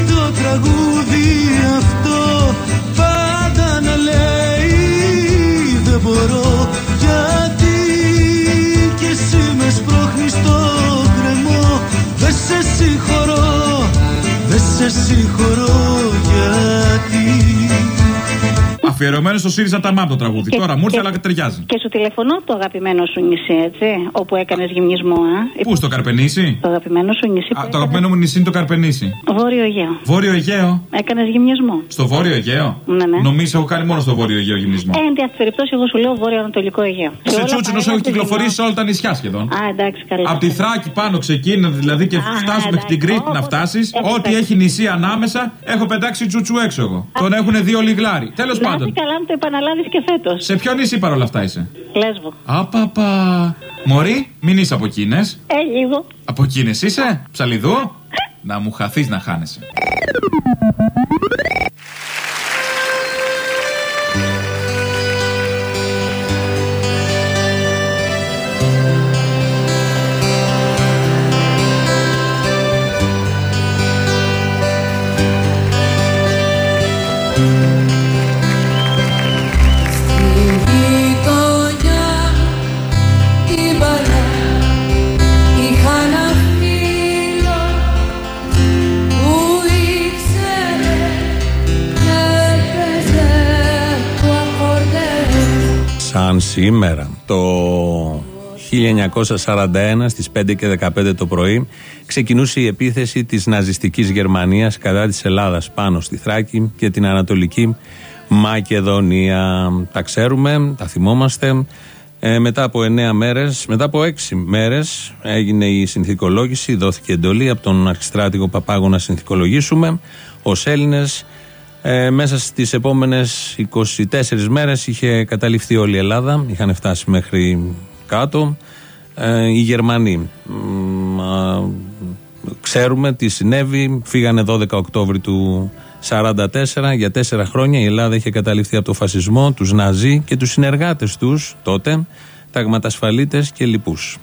το τραγούδι αυτό πάντα να λέει δεν μπορώ Γιατί κι εσύ με σπρώχνεις στον κρεμό; Δεν σε συγχωρώ, δεν σε συγχωρώ γιατί Αφιερωμένος στο ΣΥΡΙΖΑ τα μάπ το τραγούδι. Και- Τώρα μου ήρθε και- αλλά ταιριάζει. Και σου τηλεφωνώ το αγαπημένο σου νησί, έτσι, όπου έκανες γυμνισμό, α. Πού στο Καρπενήσι; Το αγαπημένο σου νησί. Α, το αγαπημένο μου νησί είναι το Καρπενήσι. Βόρειο Αιγαίο. Βόρειο Αιγαίο; Έκανες γυμνισμό. Στο Βόρειο Αιγαίο; Ναι, ναι. Νομίζω έχω κάνει μόνο στο Βόρειο Αιγαίο γυμνισμό. Ε, εν τη αυτή περιπτώσει, εγώ σου λέω Βόρειο-Ανατολικό Αιγαίο. Σε όλα τσούτσινος παρέα έχω στη κυκλοφορήσει σε όλα τα νησιά σχεδόν. Α, εντάξει, καλά. Από τη Θράκη πάνω ξεκίνηνα δηλαδή και φτάσουμε μέχρι την Κρήτη να φτάσεις. Έχω Ό,τι έχει νησί ανάμεσα έχω πετάξει τσούτσου έξω εγώ. Τον έχουν δύο λιγλάρι. Τέλος Να πάντων. είσαι καλά να το επαναλάβεις και φέτος. Σε ποιο νησί παρόλα αυτά είσαι; Λέσβο. Απαπα. Μωρή, μην είσαι από εκείνες. Ε, λίγο. Από εκείνες είσαι. Ψαλιδού. να μου χαθείς να χάνεσαι. Ακορντεόν Σαν σήμερα, το 1941 στις 5 και 15 το πρωί ξεκινούσε η επίθεση της ναζιστικής Γερμανίας κατά της Ελλάδας πάνω στη Θράκη και την Ανατολική Μακεδονία. Τα ξέρουμε, τα θυμόμαστε. Ε, μετά από 9 μέρες, μετά από 6 μέρες έγινε η συνθηκολόγηση, δόθηκε εντολή από τον αρχιστράτηγο Παπάγο να συνθηκολογήσουμε ως Έλληνες ε, μέσα στις επόμενες 24 μέρες είχε καταληφθεί όλη η Ελλάδα, είχαν φτάσει μέχρι κάτω ε, οι Γερμανοί. Μ, α, ξέρουμε τι συνέβη, φύγανε 12 Οκτώβρη του 44, για τέσσερα χρόνια η Ελλάδα είχε καταληφθεί από το φασισμό, τους Ναζί και τους συνεργάτες τους τότε, ταγματασφαλίτες και λοιπούς.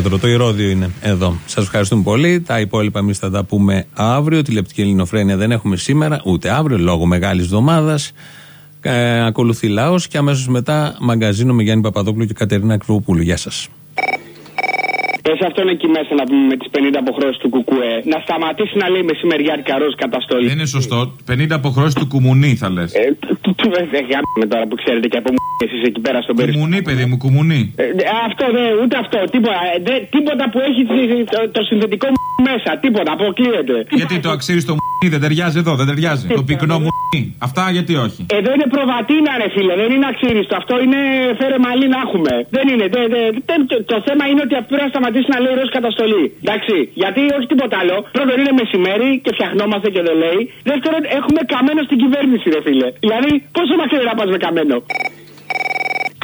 Θέατρο. Το ηρώδιο είναι εδώ. Σας ευχαριστούμε πολύ. Τα υπόλοιπα εμείς θα τα πούμε αύριο. Τηλεπτική ελληνοφρένεια δεν έχουμε σήμερα, ούτε αύριο, λόγω μεγάλης εβδομάδας. Ε, ακολουθεί λαός και αμέσως μετά μαγκαζίνο με Γιάννη Παπαδόπουλο και Κατερίνα Κρυβοπούλου. Γεια σας. Πε αυτόν εκεί μέσα να πούμε με τις 50 αποχρώσεις του Κουκουέ. Να σταματήσει να λέει μεσημεριάτικα ροζ καταστολή. Δεν είναι σωστό. 50 αποχρώσεις του κουμουνί θα λες. Ε, δεν με τώρα που ξέρετε και από μου εσείς εκεί πέρα στον περίπτωση. Κουμουνί, παιδί μου, κουμουνί. Ε, αυτό δεν, ούτε αυτό. Τίποτα, ε, δε, τίποτα που έχει το, το συνθετικό μου μέσα. Τίποτα, αποκλείεται. Γιατί το αξίζει το μου δεν ταιριάζει εδώ, δεν ταιριάζει. το πυκνό μου Αυτά γιατί όχι; Εδώ είναι προβατίνα, ρε φίλε, δεν είναι αξίριστο. Αυτό είναι φέρε μαλλί να έχουμε. Δεν είναι. Δε, δε, δε, το, το θέμα είναι ότι πρέπει να σταματήσει να λέει ροζ καταστολή. Εντάξει. Γιατί όχι τίποτα άλλο. Πρώτον είναι μεσημέρι και φτιαχνόμαστε και δεν λέει. Δεύτερον έχουμε καμένο στην κυβέρνηση, ρε φίλε. Δηλαδή πόσο μακριά να πας με καμένο;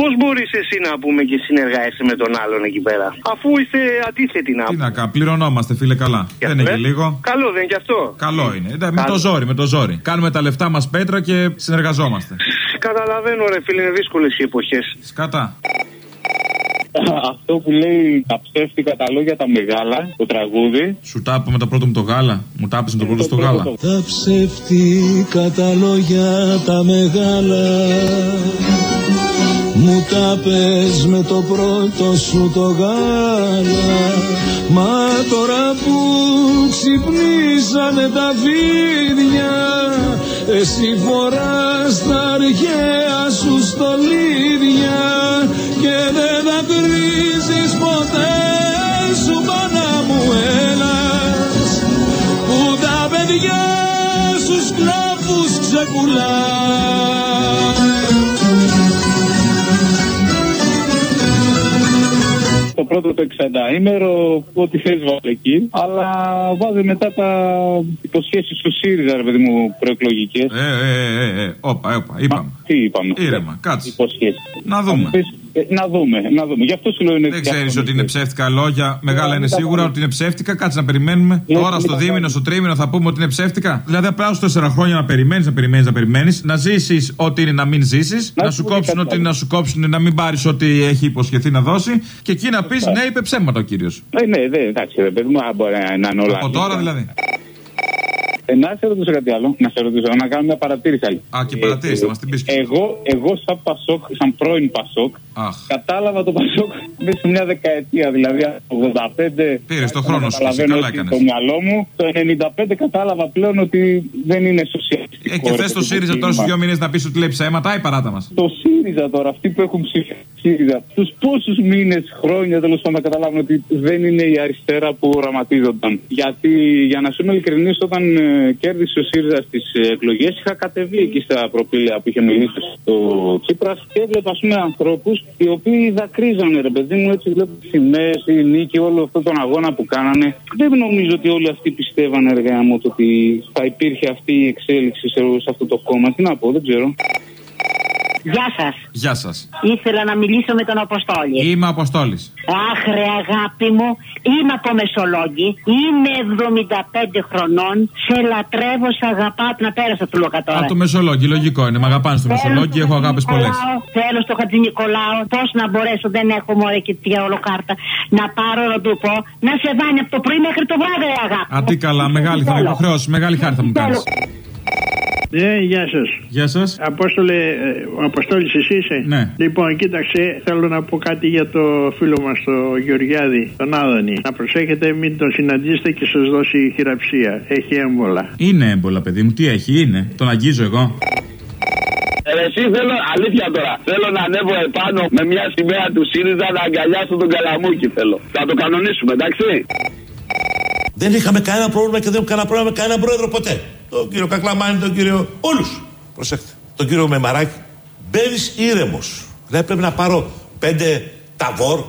Πώς μπορείς εσύ να πούμε και συνεργάζεσαι με τον άλλον εκεί πέρα, αφού είστε αντίθετοι να Τι να κάνουμε, πληρωνόμαστε φίλε καλά. Και δεν αυτό, είναι και ε; λίγο. Καλό δεν είναι και αυτό. Καλό είναι. Ε, Με Καλό. το ζόρι, με το ζόρι. Κάνουμε τα λεφτά μας πέτρα και συνεργαζόμαστε. Καταλαβαίνω, ρε φίλε, είναι δύσκολες οι εποχές. Σκατά. Αυτό που λέει τα ψεύτικα τα λόγια τα μεγάλα, το τραγούδι. Σου τα είπα με το πρώτο μου το γάλα. Μου τα είπες με το πρώτο στο γάλα. Τα ψεύτικα τα λόγια τα μεγάλα Μου τα πες με το πρώτο σου το γάλα. Μα τώρα που ξυπνήσανε τα φίδια Εσύ φοράς τα αρχαία σου στολίδια Και δεν δακρύζεις ποτέ σου μάνα μου ένας που τα παιδιά στους κλάφους Το πρώτο το 60 ημέρο, ό,τι θες βάλε εκεί. Αλλά βάζει μετά τα υποσχέσεις του ΣΥΡΙΖΑ, ρε παιδί μου, προεκλογικές. Ε, ε, ε, ε, όπα, όπα, είπαμε. Τι είπαμε. Ήρεμα, κάτσε. Υποσχέσεις. Να δούμε. Θα μου πεις, ε, να δούμε, να δούμε. Γι' αυτό σου λέω είναι Δεν ξέρεις διάφορες ότι είναι ψεύτικα λόγια. Μεγάλα είναι μην τα σίγουρα κάνουμε. ότι είναι ψεύτικα. Κάτσε να περιμένουμε. Ναι, Τώρα μην στο τα δίμηνο, κάνουμε. στο τρίμηνο θα πούμε ότι είναι ψεύτικα. Δηλαδή απλά ως τέσσερα χρόνια να περιμένεις, να περιμένεις, να περιμένεις. Να ζήσεις ό,τι είναι να μην ζήσεις. Να, σου σου πω κόψουν κάτι ό,τι άλλο. είναι να σου κόψουν, να μην πάρεις ό,τι έχει υποσχεθεί να δώσει. Και εκεί να πεις ναι, είπε ψέματα ο κύριος. Ε, ναι, ναι, εντάξει, ρε παιδί μου, α, μπορεί να είναι όλα. Από τώρα αλήθεια. δηλαδή. Ε, να σε ρωτήσω κάτι άλλο. Να σε ρωτήσω, να κάνω μια παρατήρηση άλλη. Α, και παρατήρηση, θα μας την πεις και. Εγώ, εγώ σαν Πασόκ, σαν πρώην Πασόκ, κατάλαβα το Πασόκ μέσα σε μια δεκαετία. Δηλαδή, από το 85. Πήρες το χρόνο σου, καταλαβαίνω καλά ότι έκανες. Το μυαλό μου. Το 95 κατάλαβα πλέον ότι δεν είναι σοσιαλιστικό. Ε, και ρε θες παιδί το μου, ΣΥΡΙΖΑ τώρα στου κίνημα. δύο μήνες να πεις ότι λέει ψέματα ή παράτα μας. Το ΣΥΡΙΖΑ τώρα, αυτοί που έχουν ψηφίσει ΣΥΡΙΖΑ, τους πόσους μήνες, χρόνια τέλος πάντων να καταλάβουν ότι δεν είναι η αριστερά που οραματίζονταν. Γιατί, για να σου είμαι ειλικρινής, όταν ε, κέρδισε ο ΣΥΡΙΖΑ στις εκλογές, είχα κατεβεί εκεί στα προπήλαια που είχε μιλήσει στο Τσίπρας και έβλεπα, ας πούμε, ανθρώπους οι οποίοι δακρύζανε, ρε παιδί μου, έτσι βλέπω τις σημαίες, η νίκη, όλο αυτόν τον αγώνα που κάνανε. Δεν νομίζω ότι όλοι αυτοί πιστεύανε, ρε γάμο, το ότι θα υπήρχε αυτή η εξέλιξη σε, σε αυτό το κόμμα. Τι να πω, δεν ξέρω. Γεια σας. Γεια σας. Ήθελα να μιλήσω με τον Αποστόλη. Είμαι Αποστόλης. Αχ, ρε αγάπη μου, είμαι από Μεσολόγγι. Είμαι 75 χρονών. Σε λατρεύω, σε αγαπάω. Να πέρασα του Λοκατόρα. Από το Μεσολόγγι, λογικό είναι. Μ' αγαπάνε στο Μεσολόγγι, έχω αγάπες πολλές. Θέλω στο Χατζη Νικολάου. Πώς να μπορέσω, δεν έχω μωρέ και τη ολοκάρτα. Να πάρω να του πω να σε βάνει από το πρωί μέχρι το βράδυ, ρε αγάπη. Α, τι καλά, μεγάλη θα με υποχρεώσεις, μεγάλη χάρη θα μου κάνεις. Ναι, γεια σας. Γεια σας. Απόστολε, ε, ο Αποστόλης, εσύ είσαι; Ναι. Λοιπόν, κοίταξε, θέλω να πω κάτι για το φίλο μας, τον Γεωργιάδη, τον Άδωνη. Να προσέχετε, μην τον συναντήσετε και σας δώσει χειραψία. Έχει έμβολα. Είναι έμπολα, παιδί μου, τι έχει, είναι. Τον αγγίζω εγώ. Ε, εσύ θέλω, αλήθεια τώρα, θέλω να ανέβω επάνω με μια σημαία του ΣΥΡΙΖΑ να αγκαλιάσω τον Καλαμούκι θέλω. Θα το κανονίσουμε, εντάξει; Δεν είχαμε κανένα πρόβλημα και δεν έχουμε κανένα πρόβλημα με κανένα πρόεδρο ποτέ. Τον κύριο Κακλαμάνη, τον κύριο. Όλου. Προσέξτε. Τον κύριο Μεμαράκη. Μπαίνει ήρεμο. Δηλαδή πρέπει να πάρω πέντε ταβόρ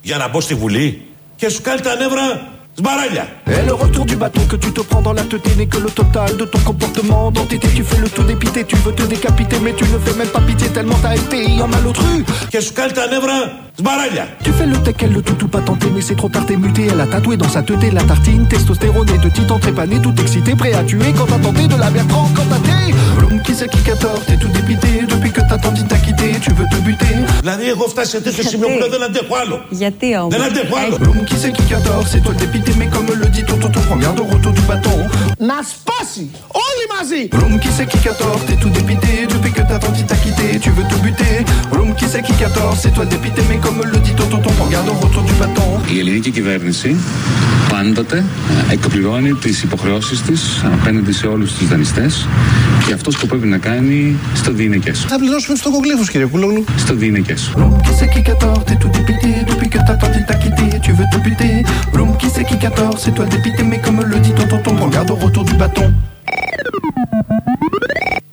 για να μπω στη Βουλή και σου κάνει τα νεύρα Σμπαράλια. Et le retour du bâton que tu te prends dans la tête n'est que le total de ton comportement. D'entité, tu fais le tout dépité, tu veux te décapiter, mais tu ne fais même pas pitié tellement t'as été en malotru. Και σου κάνει τα νεύρα σμπαράλια. Tu fais le tech, elle le tout, tout pas tenté, mais c'est trop tard, t'es muté. Elle a tatoué dans sa tête la tartine, testostéronée de titan trépané, tout excité, prêt à tuer quand t'as tenté de la Bertrand, quand t'as t'es. Vroom, qui c'est qui 14, t'es tout dépité, depuis que ta tante t'a quitté, tu veux te buter. Δηλαδή έχω φτάσει σε τέτοιο σημείο που λέω δεν αντέχω άλλο. Γιατί όμω. Δεν αντέχω άλλο. Vroom, qui c'est qui 14, c'est toi le dépité, mais comme le dit ton tonton, prends garde au retour du bâton. Να σπάσει όλοι μαζί. Vroom, qui c'est qui 14, t'es tout dépité, depuis que ta tante t'a quitté, tu veux te buter. Vroom, qui c'est qui 14, c'est toi le dépité, mais Η ελληνική κυβέρνηση πάντοτε ε, εκπληρώνει τις υποχρεώσεις της απέναντι σε όλους τους δανειστές και αυτό που πρέπει να κάνει στο Δίνεκες. Θα πληρώσουμε στο κογκλήφο, κύριε Κουλόγλου. Στο Δίνεκες. Ρουμ, C'est.